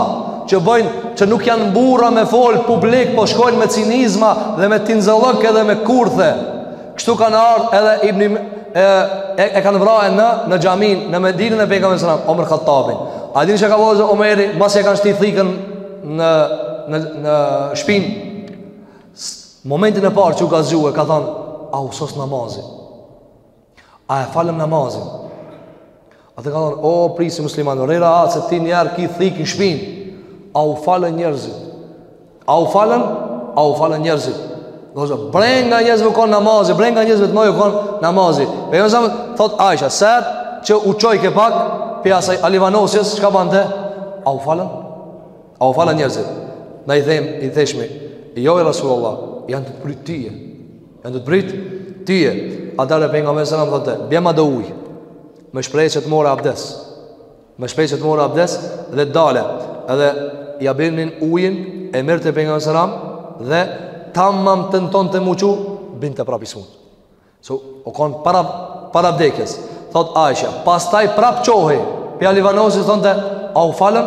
Që bëjnë që nuk janë burra me folë publik Po shkojnë me cinizma dhe me tinzëllëk edhe me kurthe Kështu kanë ardhë edhe ibni e, e, e kanë vra në, në xhaminë Në medinën e Pejgamberit alejhi selam, Omer Khattabin A dini ça ka bo Omeri, masi e kanë shti thikën në, në, në shpin Momentin e parë që u ka zgju, ka thonë A u sos namazi A e falën namazin? Ata kanë thonë, o prijësi i muslimanëve, rri rahat se ti njerë ki thik në shpin, a u falën njerëzit? A u falën? A u falën njerëzit? Do të thotë brenga e njerëzve o kon namazi, brenga e njerëzve të mdhoj o kon namazi. Pejgamberi alejhi selam, thot Aisha, sa që u çojke pak, prej asaj alivanosjes, çka bante? A u falën? A u falën njerëzit? Na i them, i thoshim, jo ja Rasulullah, janë tu t'prit ty. Janë tu t'pritë ty, e atëherë Pejgamberi alejhi selam thonte, bjema do uj, me shpresë që të marrë abdes, me shpresë që të marrë abdes, dhe dalë, edhe ia binin ujin, e merrte Pejgamberi alejhi selam, dhe tamam tentonte m'u çu, binte prap i smut. So, o konë para, para vdekjes, thot Aisha, pastaj prap çohej prej alivanosjes, thonte, a u falën,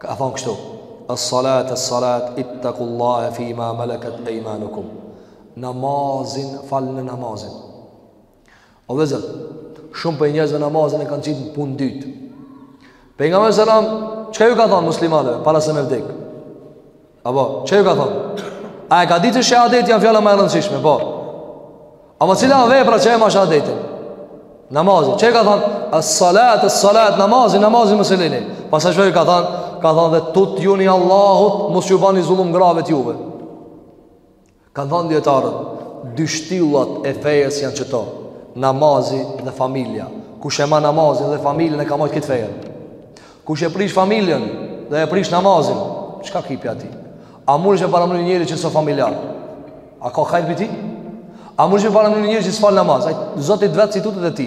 Ka thonë kështu, As-salat, as-salat, ittakullahe fi ma malakat ejmanukum. Namazin, falne namazin. O vllezën, shumë prej njerëzve namazin e kanë qitë në punë t'dytë. Pejgamberi alejhi selam, çka ju ka thonë muslimanëve, para se me vdekë? Apo, çka ju ka thonë? A e ka ditë që shahadeti janë fjala ma e rëndësishme, po. Ama cila janë vepra që e ma shahadetin? Namazi, çka ju ka thonë? As-salat, as-salat, namazin, namazin mos e lini. Pastaj çka ju ka thonë? Ka thonë dhe tutjuni Allahut, mos ju bani zullum grave t'juve. Kanë thënë dietarët, dy shtyllat e fejes janë qëto, namazi dhe familja. Kush e ma namazin dhe familjen e ka mbajt krejt fejen. Kush e prish familjen dhe e prish namazin, çka ki pi atij? A munesh me paramenu një njeri që s'o familjar? A ka hajr pi tij? A munesh me paramenu një njeri që s'fal namaz? Ai Zotit vet s'i tutet e ty.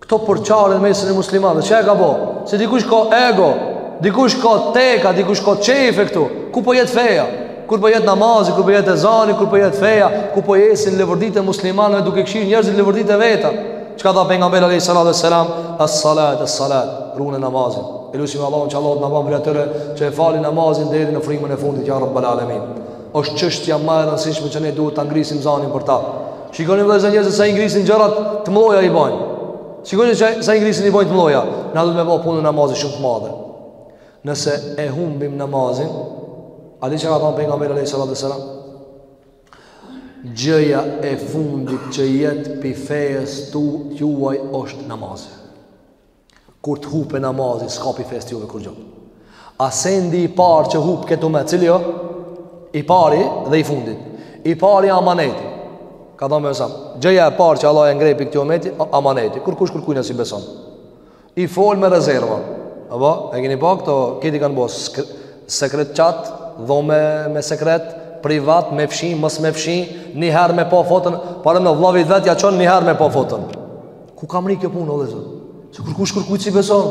Këto përçarje në mesin e muslimanëve, që e ka bo? Se dikush ka ego, dikush ka teka, dikush ka qejfe këtu, ku po jet feja? Ku po jet namazi, ku po jet ezani, ku po jet feja, ku po jesin levërdit e muslimanëve duke kqyrë njerëzit levërdit e veta? Çka tha pejgamberi alejhi salatu selam, as salat, as salat, runi namazin. E lusim Allahun që Allahu të na ban prej atyre që e falin namazin edhe në frymën e fundit, ja rabbel alemin. Është çështja ma e rëndësishme që ne duhet ta ngrisim zanin për ta. Shikoni vëllezër njerëzit sa i ngrisin gjërat të mdhaja i bajnë. Shikoni se sa i ngrisin i bajnë të mdhaja. Na duhet me ba punën e namazit shumë të madhe. Nëse e humbim namazin, a di çka ka thanë pejgamberi alejhi salatu selam? Gjëja e fundit që jet pi fejës juaj është namazi. Kur të hupe namazi, s'ka pi fesë te juve kurgjo. A sendi i parë që hupe kët umet, cili o? I pari dhe i fundit. I pari amaneti. Ka thonë alejhi selam, gjëja e parë që Allahu e ngre pi këti umeti, amaneti. Kurkush kërkujt s'i beson. I fol me rezerva. A po e keni pa këto, këti kanë bo, sekret çat, domethanë sekret, privat, me fshi, mos me fshi, njëherë me po fotën, parëm në vllavit vet, ja çon njëherë me po fotën. Ku ka mrri kjo punë, o vllezër? Se kurkush kërkujt s'i beson?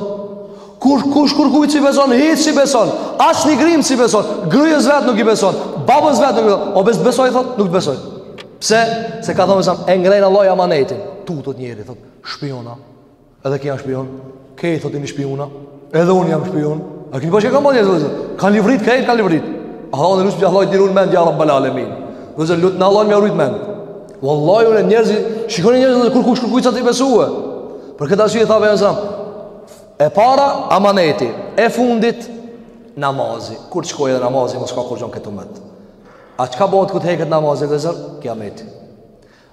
Kurkush kërkujt s'i beson? Hiç s'i beson? As një grimë s'i beson? Grujës vet nuk i beson? Babës vet nuk i beson? O besë të besoj, thot, nuk të besoj. Pse? Se ka thonë, e ngren Allahu amanetin. Tu, thot njeri, thot, shpiona. Edhe ky a shpion. Kej, thotë ti je shpiun, edhe unë jam shpiun, a keni pa që ka njerëz, vllezër, ka një vrit, kej, ka një vrit, edhe lusim që Allahu t'i run mend, ja rabbel alemin, vllezër, lutni Allahun me rujt mend, Wallahi unë njerëzi, shikoni njerëzit kurkush kërkujt s'a tu besue. Për këtë arsye tha alejhi selam, E para amaneti, e fundit namazi. Kur të shkojë edhe namazi, mo s'ka kurgjo n'kët umet. A çka bëhet kur të heket namazi vllezër? Kiameti.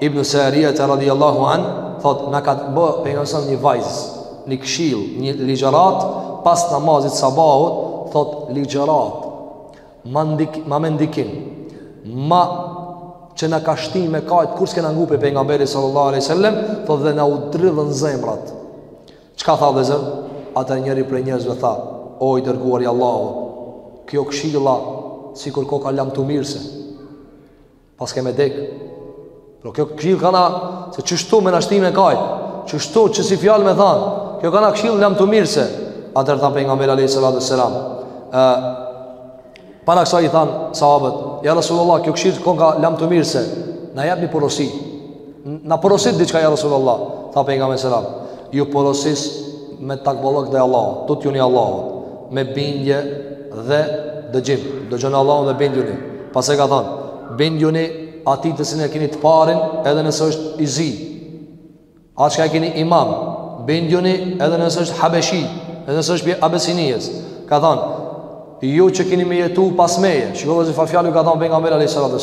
Ibn Sarije radiallahu anhu Thot, na ka bë pejgamberi alejhi selam një vaz Një këshill, një ligjërat Pas namazit sabahut Thot, ligjërat Ma, ndik, ma me ndikim Ma që na ka shti me kajt Kurrë s'kena ngu pi pejgamberit sallallahu aleyhi sallem Thot dhe na u dridhën zemrat Çka tha vllezër? Atëherë njëri prej njerëzve tha O i dërguari i Allahut Kjo këshilla Sikur koka lamtumirëse Paske me dek Por kjo këshill kanka Se qështu me na shti me kajt Qështu çësi fjal me than Kjo kanka këshill lamtumirëse Atëherë tha pejgamberi alejhi salatu selam, Para kësaj i than sahabët Ja Rasulullah kjo këshill konka lamtumirëse Na jep një porosi Na porosit diçka ja Rasulullah, tha pejgamberi selam. Ju porosis me takvallëk dhe Allah, tutjuni Allahut, me bindje dhe dëgjim. Dëgjoni Allah dhe bindjuni. Pastaj ka thënë, bindjuni atij të cilin e keni të parin, edhe nëse është i zi. Atë që e keni imam, bindjuni edhe nëse është habeshi, edhe nëse është prej Abesinisë. Ka thënë, ju që keni me jetu pas meje, shikoni se çfarë fjale ka thënë pejgamberi alayhi salatu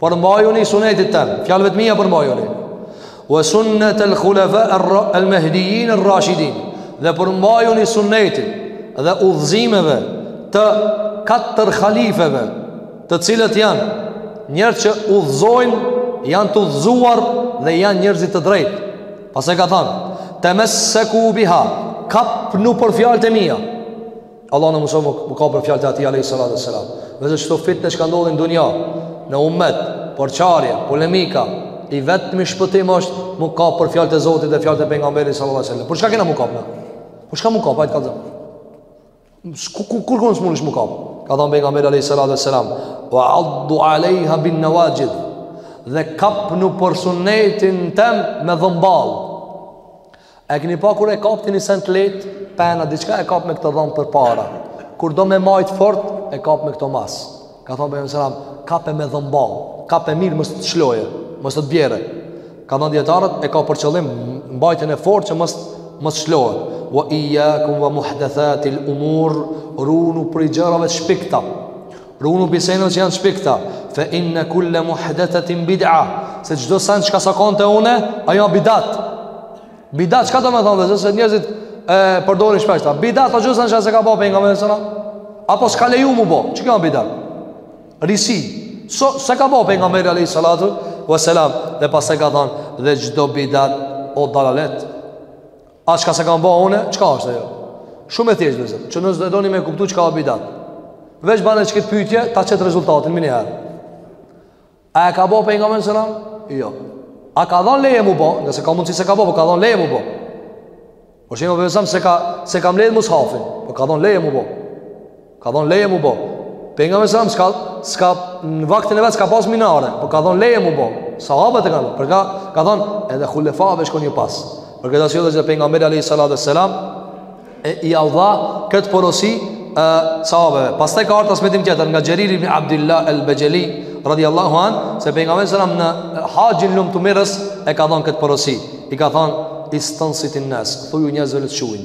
Përmbajuni sunetit tem, fjalëve të mia përmbajuni. Wa sunnet al khulafa al mahdiyin al rashidin. Dhe përmbajuni sunetit dhe udhëzimeve të katër halifeve, të cilët janë njerëz që udhëzojnë, janë të udhëzuar dhe janë njerëz të drejtë. Pastaj ka thënë, "Tamassaku biha", kapnu për fjalët e mia. Allah na mëson mu kap për fjalët e atij alejhi salatu selam Vëllezër, qëto fitne çka ndodhin në dunja Në umet, përçarje, polemika I vetmi shpëtim është mu kap për fjalët e Zotit dhe fjalët e pejgamberit salallahu alejhi ve selam Por çka kena mu kap Por çka mu kap Kur kur s'muni mu kap Ka thonë pejgamberi a.s. Wa addu alejha bin në wajid Dhe kapnu për sunetin tem me dhëmballë A e keni pa kur e kap ti një send t'let, pena, diçka e kap me këto dhomë përpara. Kur do me majtë fort, e kap me këto mas. Ka thonë pejgamberi selam, kape me dhëmballë, kape mirë mos të të shlohet, mos të të bjerë. Ka thonë dijetarët, e ka për qëllim mbajtjen e fort që mos mos shlohet. Wa i jakum wa muhdethatil umur, runu prej gjërave shpikta. Runu pi seneve që janë shpikta Fe inne kulle muhdetetin bid'a Se çdo sen çka s'a konë te une Ajo o bidat Bidat çka do me thonë vëllezër se njerëzit e përdorin shpesh Bidat a çdo sen çka s'e ka bo pejgamberi selam Apo s'ka leju mu bo Qikjo o bidat Risi so, S'e ka bo pejgamberi alejhi salatu Dhe pastaj ka thonë Dhe çdo bidat O dalalet A çka s'e kam bo une, çka është ajo? Shumë e thjeshtë vëllezër, që nëse doni me kuptu çka o bidat. Veç bane qët pytje, ta qet rezultatin, meniherë. A e ka bo pejgamberi selam? Jo. A ka dhonë leje mu bo? Nëse ka mundësi s'e ka bo, po ka dhonë leje mu bo. Pejgamberi selam s'e ka, s'e ka mledhë mushafin, po ka dhonë leje mu bo. Ka dhon leje mu bo. Pejgamberi selam s'ka s'ka në vaktin e vet s'ka pas minare, po ka dhon leje mu bo. Sahabët e kanë, po ka ka thon edhe hulefave shkoni pas. Për këtë arsye dhe pejgamberi alayhi salatu selam ja dha kët porosi sahabeve. Pastaj ka ardh transmetim tjetër nga Xherir ibn Abdullah al-Bajali radiyallahu an se pejgamberi sallam në haxhin lamtumirës e ka dhon kët porosi. I ka thon istansitin nas, thuju njerëzve të shuin.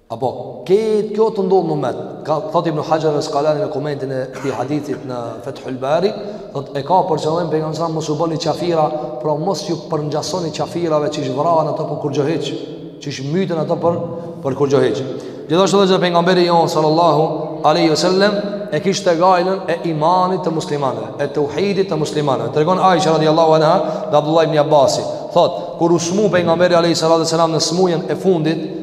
Apo, ketë kjo të ndodhë në umet, ka thot ibn Hajar el Askalani në komentin e këtij hadithit në Fethul Bari, thot e ka për qëllim pejgamberi mos u bëni qafira, pra mos ju përngjasoni qafirave qysh vrahen ata për kurgjo hiç, qysh myten ata për, për kurgjo hiç. Gjithashtu edhe pejgamberi jonë sallallahu aleyhi sallem, e kishte gajlen e imanit të muslimanëve, e teuhidit të muslimanëve. Tregon Aisha radiallahu anha dhe Abdullah ibn Abasi. Thot, kur u smu pejgamberi a.s. në smujen e fundit,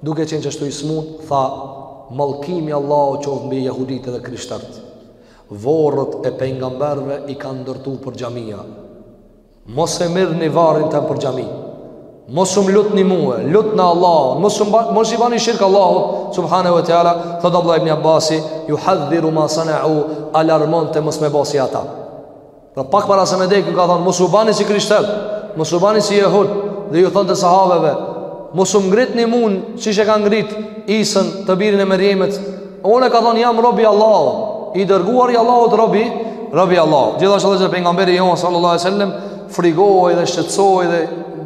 Duke qenë qashtu i smutë, tha, Mallkimi i Allahut qoftë mbi jehuditë dhe krishterët. Vorret e pejgamberëve i kanë ndërtu për xhamia. Mos e merrni varrin tem për xhami. Mos um lutni mua, lutni Allahun, mos, mos i bani shirk Allahut subhanahu wa taala. Thot Abdullah ibn Abbas, "Yuhadhiru ma sana'u alarmonte mos me basi ata." Dhe pra pak para se me dek, ka thonë, mos u bani si krishterë, mos u bani si jehud, dhe ju thonte sahabeve, mos um ngritni mu, siç e kanë ngrit Isën, të birin e Merjemes, unë ka thonë, jam rob i Allahut, i dërguar i Allahut, robi, rob i Allahut. Gjithashtu edhe pejgamberi jonë sallallahu aleyhi sallam, frigohej dhe shqetsohej dhe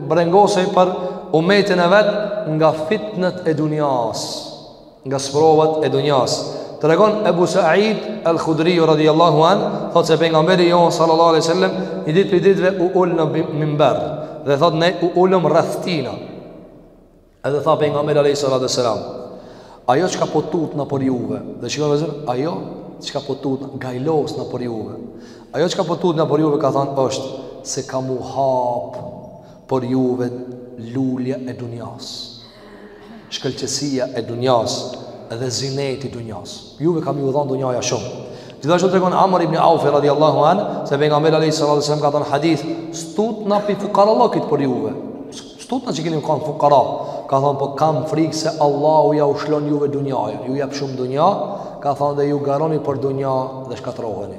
brengosej për umetin e vet nga fitnet e dunjasë. nga sprovat e dunjas tregon Ebu Sa'id El Khudri radhiyallahu an thot se pejgamberi jon sallallahu alaihi wasallam një ditë prej ditëve u ul në minber dhe thot ne u ulëm rreth tina edhe tha pejgamberi alaihi salatu wasalam ajo çka po tutna për juve dhe shikoni vllezër ajo çka po tutna gajlosna për juve ajo çka po tutna për juve ka thon është se ka mu hap për juve lulja e dunjas Shkëlqesia e dunjas dhe zineti i dunjas. Juve ka me ju dhënë dunjaja shumë. Gjithashtu tregon Amr ibn Auf radhiyallahu an se pejgamberi alayhi salatu wasallam ka thënë hadith, s'tutna pi fukarallëkit për juve. S'tutna që keni me kanë fukara. Ka thënë po kam frikë se Allahu jau lshon juve dunjajën. Ju jap shumë dunja, ka thënë dhe ju garoni për dunja dhe shkatroheni.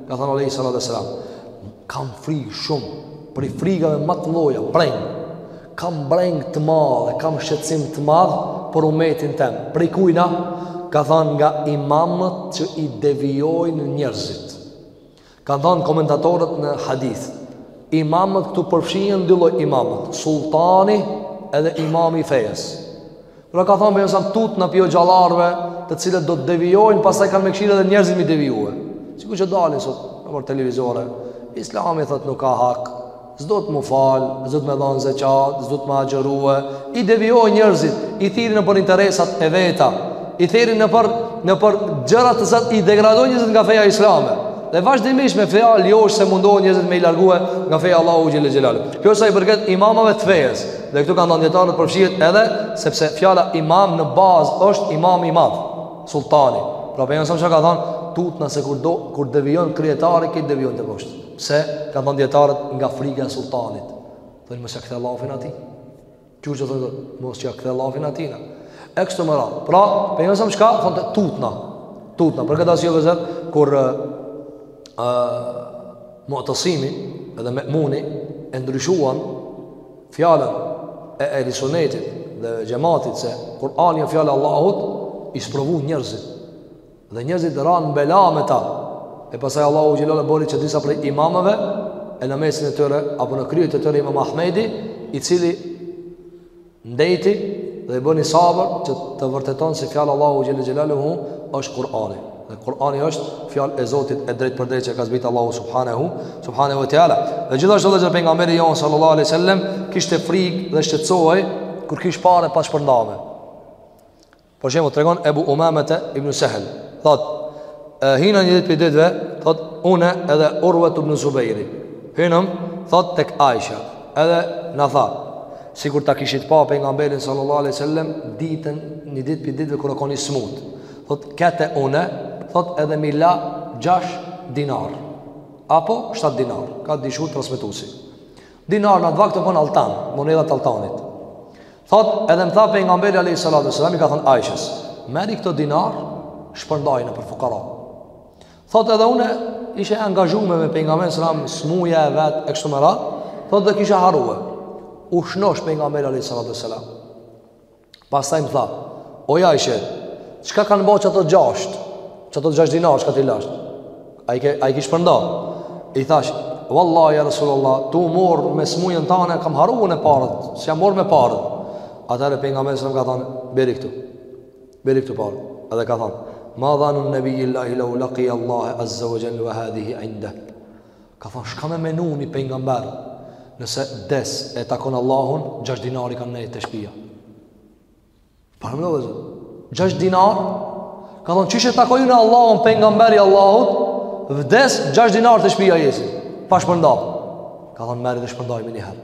ka thënë alejhi salatu wasalam, kam frikë shumë, prej frikave ma të mdhoja, brengë, kam brengë të madhe, kam shqetsim të madhe, për umetin tem, prej kujna, ka thënë nga imamët që i devijojnë njerëzit. Kanë thënë komentatorët në hadith, imamët këtu përfshihen dy lloj imamët, sultani edhe imami i fejes. Pra ka thonë pejgamberi tutna pi hoxhallarve të cilët do të devijojnë, pastaj kanë me këshillu edhe njerëzit mi devijue. Sikur që dalin sot, nëpër televizora, islami thot nuk ka hak, s'duhet mu fal, s'duhet me dhanë zeqat, s'duhet me agjerue, i devijojnë njerëzit, i thirrin nëpër interesat e veta, i thirrin nëpër, nëpër gjëra të cilat i degradojnë njerëzit nga feja islame. Dhe vazhdimisht me fjalë joshëse mundohen njerëzit me i largue nga feja e Allahut xhel-le xhelal. Kjo sa i përket imamave të fejes, Dhe këtu kanë thënë dijetarët përfshihet edhe sepse fjala imam në bazë është imam i madh, sultani. Pra pejgamberi selam ka thënë, tutna se kur do kur devijon kryetari që devijon të poshtë. Pse kanë thënë dijetarët nga frika e sultanit? Thonë mos e kthe llafin aty. Ju që thonë mos e kthe llafin aty. E kështu me radhë. Pra pejgamberi selam çka thonë tutna. Tutna për këtë arsye vëllezër kur ë uh, uh, Mu'tasimi edhe Memuni e ndryshuan fjalën e Ehli Sunnetit dhe xhamatit se Kur'ani është fjala e Allahut, i sprovu njerëzit. Dhe njerëzit ranë n'bela me ta. E pastaj Allahu xhele bëri që disa prej imamëve e në mesin e tyre apo në krye të tyre Imam Ahmedi, i cili ndejti dhe bëni sabër që të vërteton se fjala e Allahut xhele xhelaluhu është Kur'ani. Dhe Kur'ani është fjalë e Zotit e drejtpërdrejtë që ka zbritur Allahu subhanahu subhanahu wa taala. Dhe gjithashtu edhe pejgamberi jonë sallallahu alaihi wasallam kishte frikë dhe shqetësohej kur kish pare pa shpërnda. Për shembull tregon Ebu Umamete Ibn Sehl, thot e hina një ditë prej ditëve, thot unë edhe Urwa ibn Zubairi. Hinëm thot tek Aisha, edhe na tha sikur ta kishit pa pejgamberin sallallahu alaihi wasallam ditën një ditë prej ditëve kur u kon i smut. thot ke te une thot edhe m'i la 6 dinar apo 7 dinar ka dyshu transmetuesi dinar në atë vakt u konë altan moneda të altanit thot edhe më tha pejgamberi alejhi salatu ve selam i ka thon Aishes merri këto dinar shpërndaj nëpër fukara thot edhe une isha e angazhume me pejgamberin selam smuja e vet e kështu me radhë thot dhe kisha harue u shnosh pejgamberi alejhi salatu ve selam Pastaj më tha, oj Aishe, çka kanë bo qato gjasht, qato gjasht dinar, çka t'i lash? A i ke, a i ke shpërnda? I thash, valla, ja Rasulullah, tu morë me smujën tane, kam harru ene paret, s'jam morë me paret. Atëherë pejgamberi selam ka thanë, bjeri këtu, bjeri këtu paret. Edhe ka thanë, ma dhannu nebijjil-lahi lau lekije Allahe azza ve xhel-le ve hadhihi inda. Ka thënë, çka me menu një pejgamber, nëse vdes e takon Allahun, gjash dinar i kanë nejtë te shpia. Paramenoni vëllezër, gjash dinar, ka thënë, qysh e takon Allahun, pejgamberi i Allahut, vdes gjash dinar te shpia jesin pa shpërnda. Ka thënë, merri dhe shpërndaj menjëherë.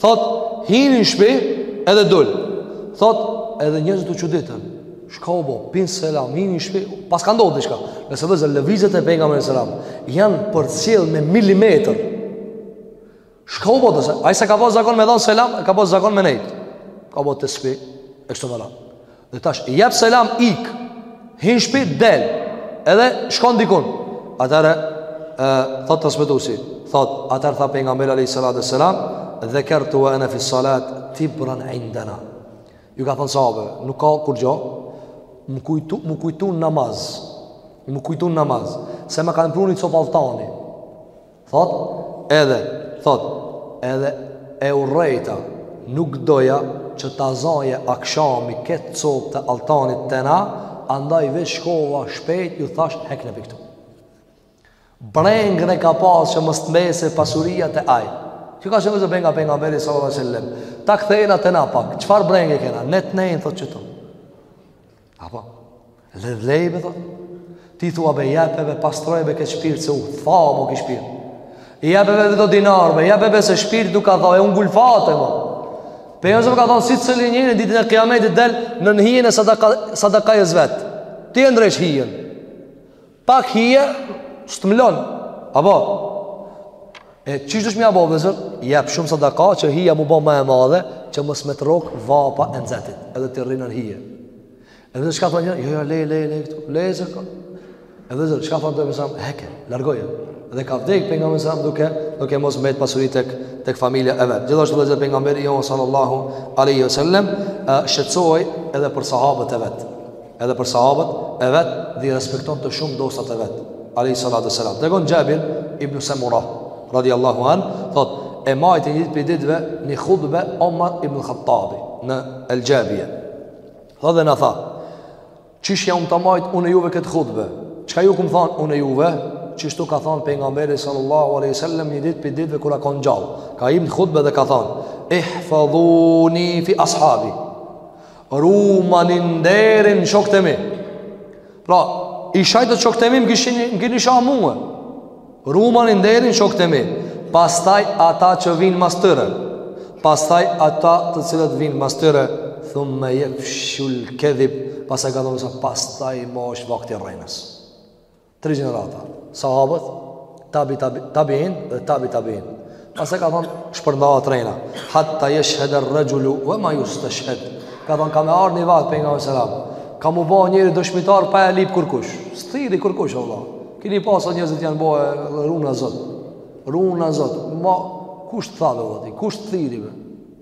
Thot, hini në shpi edhe dul. Thot, edhe njerëzit u çuditën. Çka u bo, pin selam, hini në shpi, paska ndodhë diçka. Se vëllezër lëvizjet e pejgamberit selam, janë përcjellë me milimetër. Çka u bo, se ai s'e ka pas zakon me dhanë selam, ka pas zakon me nejtë. Çka u bo te shpi, e kështu me radhë. Dhe tash jep selam, ik. Hin n'shpi, del. Edhe shkon dikun. Atëherë thot transmetuesi, thot atëherë tha pejgamberi alayhi salatu wasalam, "Dhakartu wa ana fi salat tibran indana." Ju ka thon sahabe, nuk ka kurgjo. M'u kujtu, m'u kujtu n'namaz. M'u kujtu n'namaz. Se ma kanë pru ni copë altani. Thot, edhe, thot, edhe e urrejta, nuk doja që ta zaje akshami ketë copë të altanit te na, andaj veç shkova shpejt ju thash hekne pi ktu. Brengën e ka pas që mos të mbese pasuria te aj. Kjo ka qenë vëllezër brenga e pejgamberit sallallahu alejhi sellem. Ta kthejna te na pak, çfarë brenge kena? Le t'nejnë, thot qëtu. Apo, le le le be thot, ti thua be jepe be pastroje be këtë shpirë se u tha mo ky shpirt. I jepe be edhe do dinarë be, jepe be se shpirti t'u ka tha, e u ngulfate mo. Pejgamberi jonë s.a.v.s. ka thonë, secili njeri, ditin e kiametit del nën hijen e sadaka, sadakaes vet. Ti e ndreqsh hijen. Pak hije, s'të mlon. Apo? E qysh do shum apo vllezër? Jep shumë sadaka që hija m'u bo ma e madhe, që mos me t'rrok vapa e nxehti, edhe ti rrin në hije. Edhe vllezër çka thonë? Jo, jo, le, le, le këtu. Le zë. Edhe vllezër çka thonë dobi sa? Heke, largoje. Dhe ka vdek pejgamberi sa duke, duke mos mbet pasuri tek tek familja e vet. Gjithashtu vllezër pejgamberi jonë sallallahu alaihi wasallam u shqetësoi edhe për sahabët e vet. Edhe për sahabët e vet dhe i respektonte shumë dostat e vet. Alayhi salatu wasallam. Tregon Jabir ibn Samurah radhiyallahu an, thot e majti një ditë prej ditëve një khutbe Omar ibn Khattabi në El Gjabje. Thot dhe na tha, qysh jam tu e majtë unë juve këtë khutbe? Çka ju kam thanë unë juve? Qështu ka thanë pejgamberi sallallahu aleyhi sallam një ditë prej ditëve kur u kanë gjallë. Ka hyp në khutbe dhe ka thanë, ihfadhuni fi ashabi, Rumani nderin, shokët e mi Pra, i shajtët shokët e mi më kini sha mue Rumani nderin shokët e mi Pastaj ata që vijnë mas tyre Pastaj ata të cilët vijnë mas tyre Thumme jefshul kedhib Pastaj ka thonë sa pastaj ma është vakti rrenës Tri gjenerata, sahabët, tabi, tabi, tabiin dhe tabi tabiin. Pastaj ka thonë, shpërndahet rrena, hatta jeshheder rexhulu, ve ma justeshhed. Ka thonë, ka me ardhë një vakt, pejgamberi selam. Ka m'u bo njeri dëshmitar, pa e lyp kërkush. S'thirri kërkush, vallah. Kini pasë, njerëzit janë bo ruana zot. Ruana zot. Ma, kush të tha be ty, kush të thirri be ty.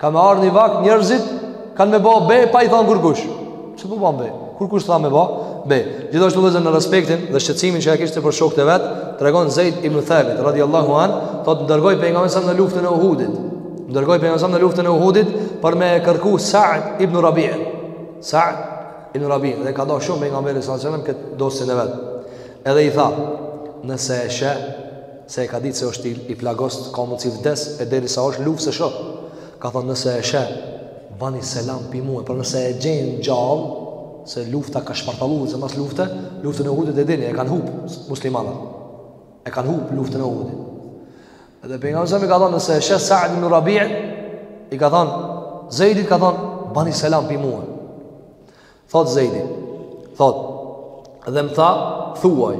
Ka me ardh një vakt njerëzit, kanë me ba be, pa i thanë kërkush. Se po ban be. Kërkush s'tha me ba be. Gjithashtu vllezër, në respektin dhe shqetësimin që e kishte për shokët e vet, tregon Zejt ibn Thabit, radiallahu an, thotë më dërgoi pejgamberi a.s. në luftën e Uhudit. Më dërgoi pejgamberi a.s. në luftën e Uhudit, për me kërku Sa'd ibn Rabia. Sa'd ibn Rabia. Dhe e ka dasht shumë pejgamberi a.s. këtë dostin e vet. Edhe i tha, nëse e sheh, se e ka dit se osht i i plagost ka mundsi vdes e deri sa osht luf se shoh ka thon nëse e sheh bani selam pej mue por nëse e gjen gjall se lufta ka shpartallu se mas lufte luftën e uhudit e dini e kan hup muslimanët e kan hup luftën e uhudit edhe pejgamberi a.s. i ka thon nëse e sheh Sa'd ibn Rabi'in i ka thon Zejdit ka thon bani selam pej mue Thot Zejdi, thot, dhe më tha, thuaj,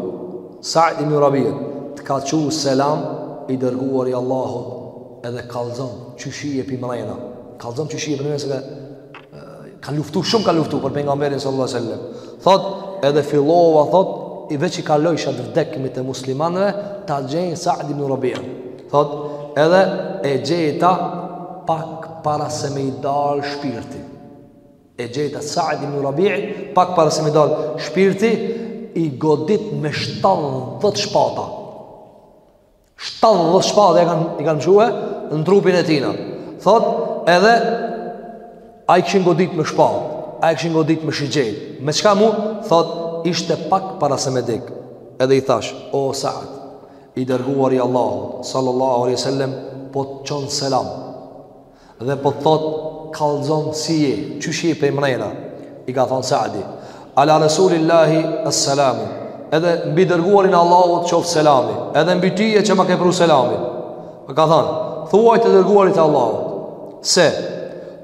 Sa'd ibn Rabia, të ka çu selam i dërguari i Allahut edhe kallzom qysh je pej mrena. Kallzom qysh je pej mrena se ka, ka luftu, shumë ka luftu për pejgamberin sallallahu alaihi wasallam. Thot edhe fillova thot i veç i kaloj shat vdekmit e muslimanëve ta gjej Sa'd ibn Rabia. Thot edhe e gjeta pak para se me i dal shpirti. E gjeta Sa'd ibn Rabi'in pak para se me dal shpirti i godit me 70 shpata. 70 shpata e kanë i kanë mshue në trupin e tina. Thot edhe ai kishin godit me shpatë, ai kishin godit me shigjet. Me çka mujt. Thot ishte pak para se me dek. Edhe i thash, o Sa'd, i dërguari i Allahut sallallahu alaihi wasallam po të çon selam. Dhe po thot kallzom si je, qysh je pej mrena? I ka thon Sa'di, ala Resulillahi as-salam. Edhe mbi dërguarin e Allahut qoft selami, edhe mbi tyje që ma ke pru selamin. Më ka thon, thuaj të dërguarit e Allahut se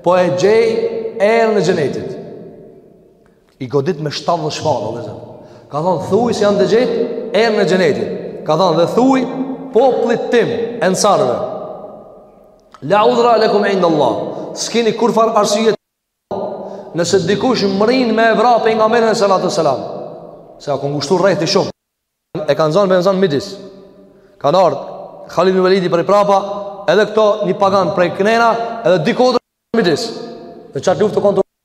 po e gjej erën e xhenetit. I godit me shtatëdhet shpata, vllezër. Ka thonë, thuj se jam tu e gjet erën e xhenetit. Ka thonë, dhe thuj, popullit tim, ensarëve. La udhra lekum inde Allah. S'kini kurrfarë arsyje. Nëse dikush mrrin me e vra pejgamberin alejhi salatu selam. Se u ngushtu rrethi shumë. E kanë zonë, e kanë zonë midis. Kanë ardhë, Halid ibn Velidi prej prapa, edhe këta, paganët prej knena, edhe një kodër në midis. Në qatë luftë të kontë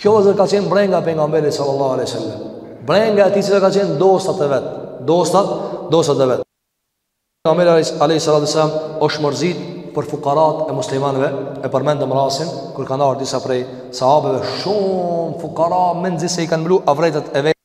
Kjo vllezër ka qenë brenga e pejgamberit sallallahu aleyhi sallam. Brenga e tij që ka qenë dostat e vet. Dostat, dostat e vet. Pejgamberi aleyhi salatu wesselam është mërzit për fukarat e muslimanve e përmendëm rastin kur kanë ardh disa prej sahabeve shumë fukara mezi se i kanë mlu avretet e veta.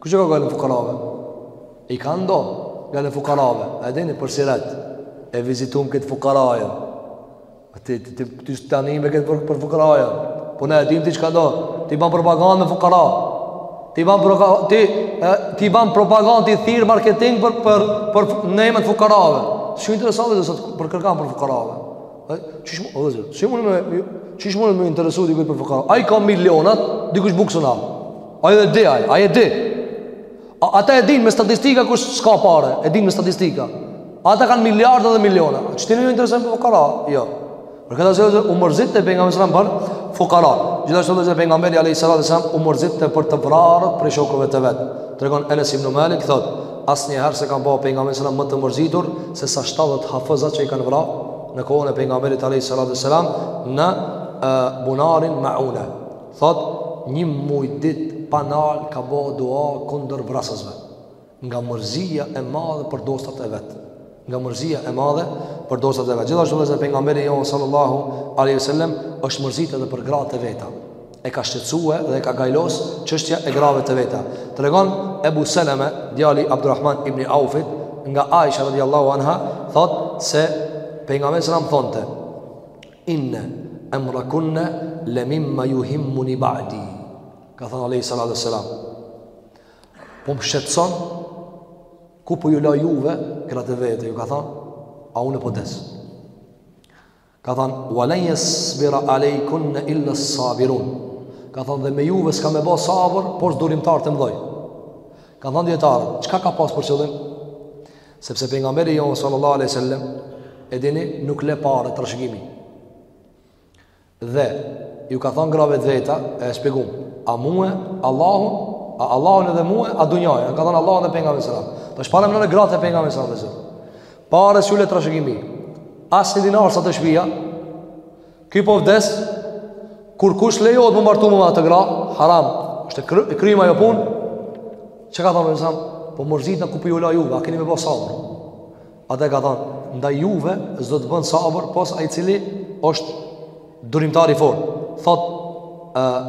Kush e ka gajlen e fukarave? I ka do gajlen e fukarave. A e dini për syret. E vizitum këtë fukaraja. Ti, ti, ti, ti, ti tani me këtë për, për fukaraja. Po ne e dim ti çka do. Ti ban propagandë me fukara. Ti ban, proka, ti, e, ti ban propagandë, ti thirr marketing për, për, për, për në emër të fukarave. Shumë interesant dhe sot për kërkan për fukarave. Qysh mun, si mun, qysh mun me i interesu dikujt për fukara. Ai ka miliona, dikush bukë sun han. Ai e di ai, ai e di. A, ata e dinë me statistika kush s'ka pare, e dinë me statistika. Ata kanë miliarda dhe miliona. A atyne ju intereson për fëkara? Jo. Për këtë arsye u mërzitte pejgamberi sallallahu alajhi wasallam për fëkara. Gjithashtu edhe pejgamberi alajhi sallallahu alajhi wasallam u mërzitte për të vrarë prej shokëve të vet. Tregon Enes ibn Malik thotë Asnjëherë s'e kam pa pejgamberin selam më të mërzitur se sa shtatëdhjetë hafëzat që i kanë vra në kohën e pejgamberit alayhi salatu selam në e, bunarin Mauna. Thotë një muj dit pa nal ka bo dua kundër vrasësve. Nga mërzia e madhe për dostat e vet. Nga mërzia e madhe për dostat e vet. Gjithashtu edhe pejgamberi jonë sallallahu alaihi wasallam është mërzit edhe për gratë e veta. e ka shqetësue dhe e ka gajlos çështja e grave të veta. Tregon Ebu Seleme, djali i Abdurrahman ibn Aufit, nga Aisha radiallahu anha, thotë se pejgamberi selam thonte, inne emrakunne lemimma juhimmuni ba'di. Ka thonë alejhi salatu selam, po më shqetëson, ku po ju la juve, grave të veta, ju ka thonë, a unë po des. Ka thënë, "Wa lan yasbira alejkunna illa as-sabirun." Ka thënë, "Dhe me juve s'ka me bo sabër, pos durimtarë të mëdhenj." Kanë thënë dijetarët, çka ka pas për qëllim? Sepse pejgamberi jonë sallallahu alejhi wasallam e dini nuk le pare trashëgimi. Dhe ju ka thënë grave të veta, e shpjegum, a mua Allahu, a Allahun edhe mua, a dunjanë, kanë thënë Allahun dhe pejgamberin sallallahu alejhi wasallam. Tash paramendo gratë e pejgamberit sallallahu alejhi wasallam. Pare s'u le trashëgimi As një dinar s'a te shpia Ky po vdes Kurkush s'lejohet me u martu me ato gra Haram është kry, kry ma ajo punë Çka ka thonë selam Po mërzitna ku po ju la juve A keni me bo sabër A dhe ka thonë Ndaj juve s'do të bën sabër Pos ai i cili është durimtar i fortë Thotë uh,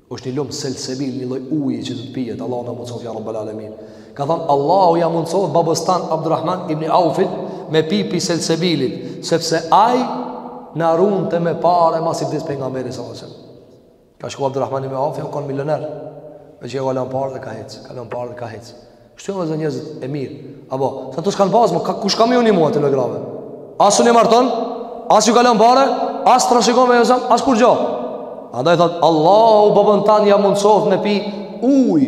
Është një lumë selsebil, një lloj uji që do të pihet, Allahu na mundësoftë, ja Rabbel Alemin. Ka thënë, Allahu ja mundësoftë, babës tand, Abdurrahman ibn Aufit, me pi prej selsebilit, sepse ai na ruante me pare, masi vdiq pejgamberi selam. Ka shku Abdurrahman ibn Aufit, u konë milioner, me që e valon pare dhe ka hecë, ka lënë pare dhe ka hecë. Kështu janë vllazën njerëzit e mirë. Apo, ato s'kanë pasë, ma kush kam me ju nimu atyne grave. As s'un e marton, as ju ka lon pare, as rrezikon me jetim, as kurgjo. Andaj thotë, Allahu babën tan ja mundësoftë me pi uj,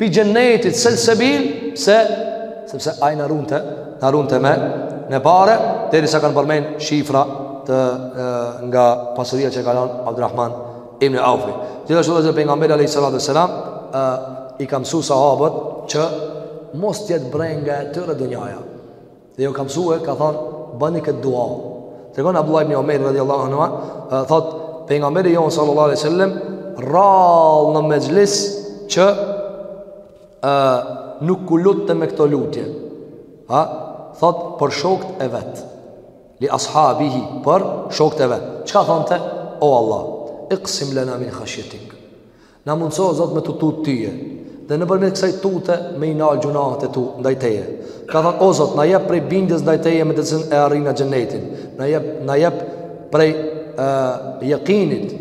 pi xhenetit, selsebil, se, sepse ai na runte, na runte me, me pare, derisa kanë përmen shifra të, e, nga pasuria që ka lon Abdurrahman, ibn Aufi. Gjithashtu edhe pejgamberi alayhi salatu sallam i ka mësuar sahabët që mos të jetë brenga e tyre dunjaja. Dhe ju ka mësuar, ka thënë, bëni këtë dua. Tregon Abdullah ibn Umer radhiyallahu anhu, thot pejgamberi jon sallallahu alaihi wasallam rall në mexhlis që ë nuk u lutën me këto lutje. Ha? Thot për shokët e vet. Li ashabihi, për shokët e vet. Çka thonte? O Allah, iqsim lana min khashyatik. Na mundso Zot me tutut tyje dhe nëpërmjet kësaj tute me i nal gjunahet e tu ndaj teje. Ka thënë o Zot, na jep prej bindjes ndaj teje me të cilën e arrijna xhenetin. Na jep na jep prej ë yakinit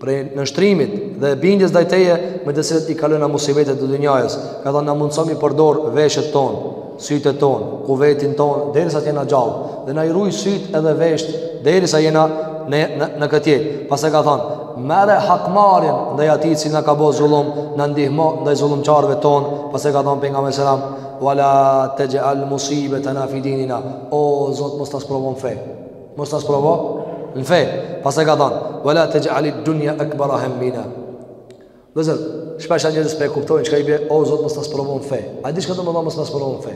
prej nënshtrimit dhe bindjes ndaj teje me të cilat i kalojna musibetet e dynjajës ka thënë na mundso mi përdor veshët ton sytë ton kuvetin ton derisa jena gjallë dhe na i ruaj sytë edhe vesht derisa jena në në, në këtë jetë pastaj ka thënë merre hakmarrjen ndaj atij që na ka bë zullum na ndihmo ndaj zullumqarëve ton pastaj ka thënë pejgamberi selam wala tajal musibatana fi dinina o zot mos na sprovo n'fe Mos na sprovo në fe. Pastaj ka thënë: "Wala taj'ali dunya akbara hammina." Domethënë, shpesh janë njerëz s'e kuptojnë çka i bie, o Zot mos na sprovo në fe. A di çka do të thonë mos na sprovo në fe?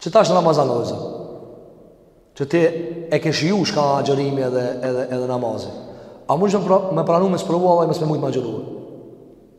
Qe tash në Ramazan o Zot. Që ti e ke shiju çka o agjërimi edhe edhe edhe namazi. A mund të pranu me t'sprovu Allahu mos me mujt me agjëruar?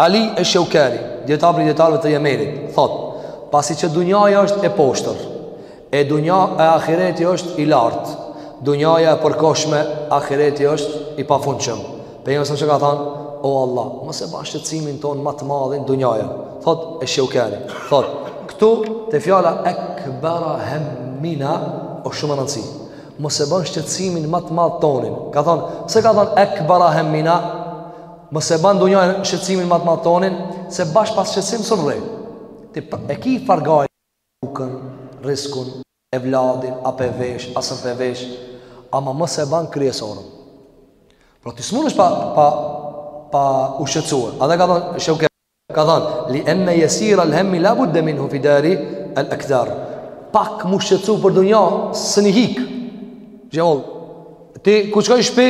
Ali esh-Shawkani, dietar prej dietarëve të Jemenit, thotë: Pasi që dunjaja është e poshtër, e du- e ahireti është i lartë. Dunjaja e përkohshme, ahireti është i pafundshëm. Pejgamberi a.s. ka thënë, O Allah, mos e ban shqetësimin ton më të madhin dunjajën. Thotë esh-Shawkani, thotë: Këtu te fjala akbara hammina o shumë me rëndësi. Mos e bën shqetësimin më të madh tonin. Ka thënë, pse ka thënë akbara hammina Mos e ban dunjanë shqetësimin më të madh tonin, se bash pa shqetësim s'un rri. Ti e ki pak gajle, bukën, rriskun, evladin, a pe vesh, a s'un pe vesh, ama mos e ban kryesorën. Pra ti s'mundesh pa pa pa u shqetësuar. Andaj ka thënë Sheuka Ka thënë, li enne jesir el hemmi la budde minhu fi dari el ekdar. Pak mu shqetsu për dunja, s'ni hik. Gjemol, ti ku qëka i shpi,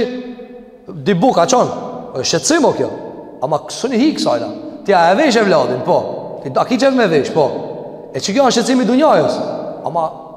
di buk, a qanë? Shqetsim o kjo. Ama së një hik, sajna. Ti a e vesh e vladin, po. Ti a ki qef me vesh, po. E që kjo është shqetsimi i dunjasë. Ama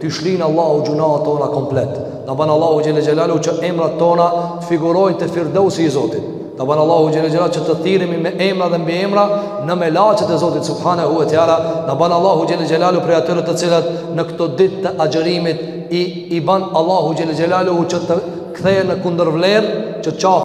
T'i shlyjë Allahu gjunaat tona komplet Na bantë Allahu Xhele Xhelaluhu që emrat tona të figurojnë te Firdevsi i Zotit Na bantë Allahu Xhele Xhelaluhu që të thirremi me emra dhe mbiemra nga melaqet e Zotit Subhanehu ve Teala Na bantë Allahu Xhele Xhelaluhu prej atyre të cilët në këto dit të agjërimit i, i ban Allahu Xhele Xhelaluhu që të kthejë në kundërvlerë që qafë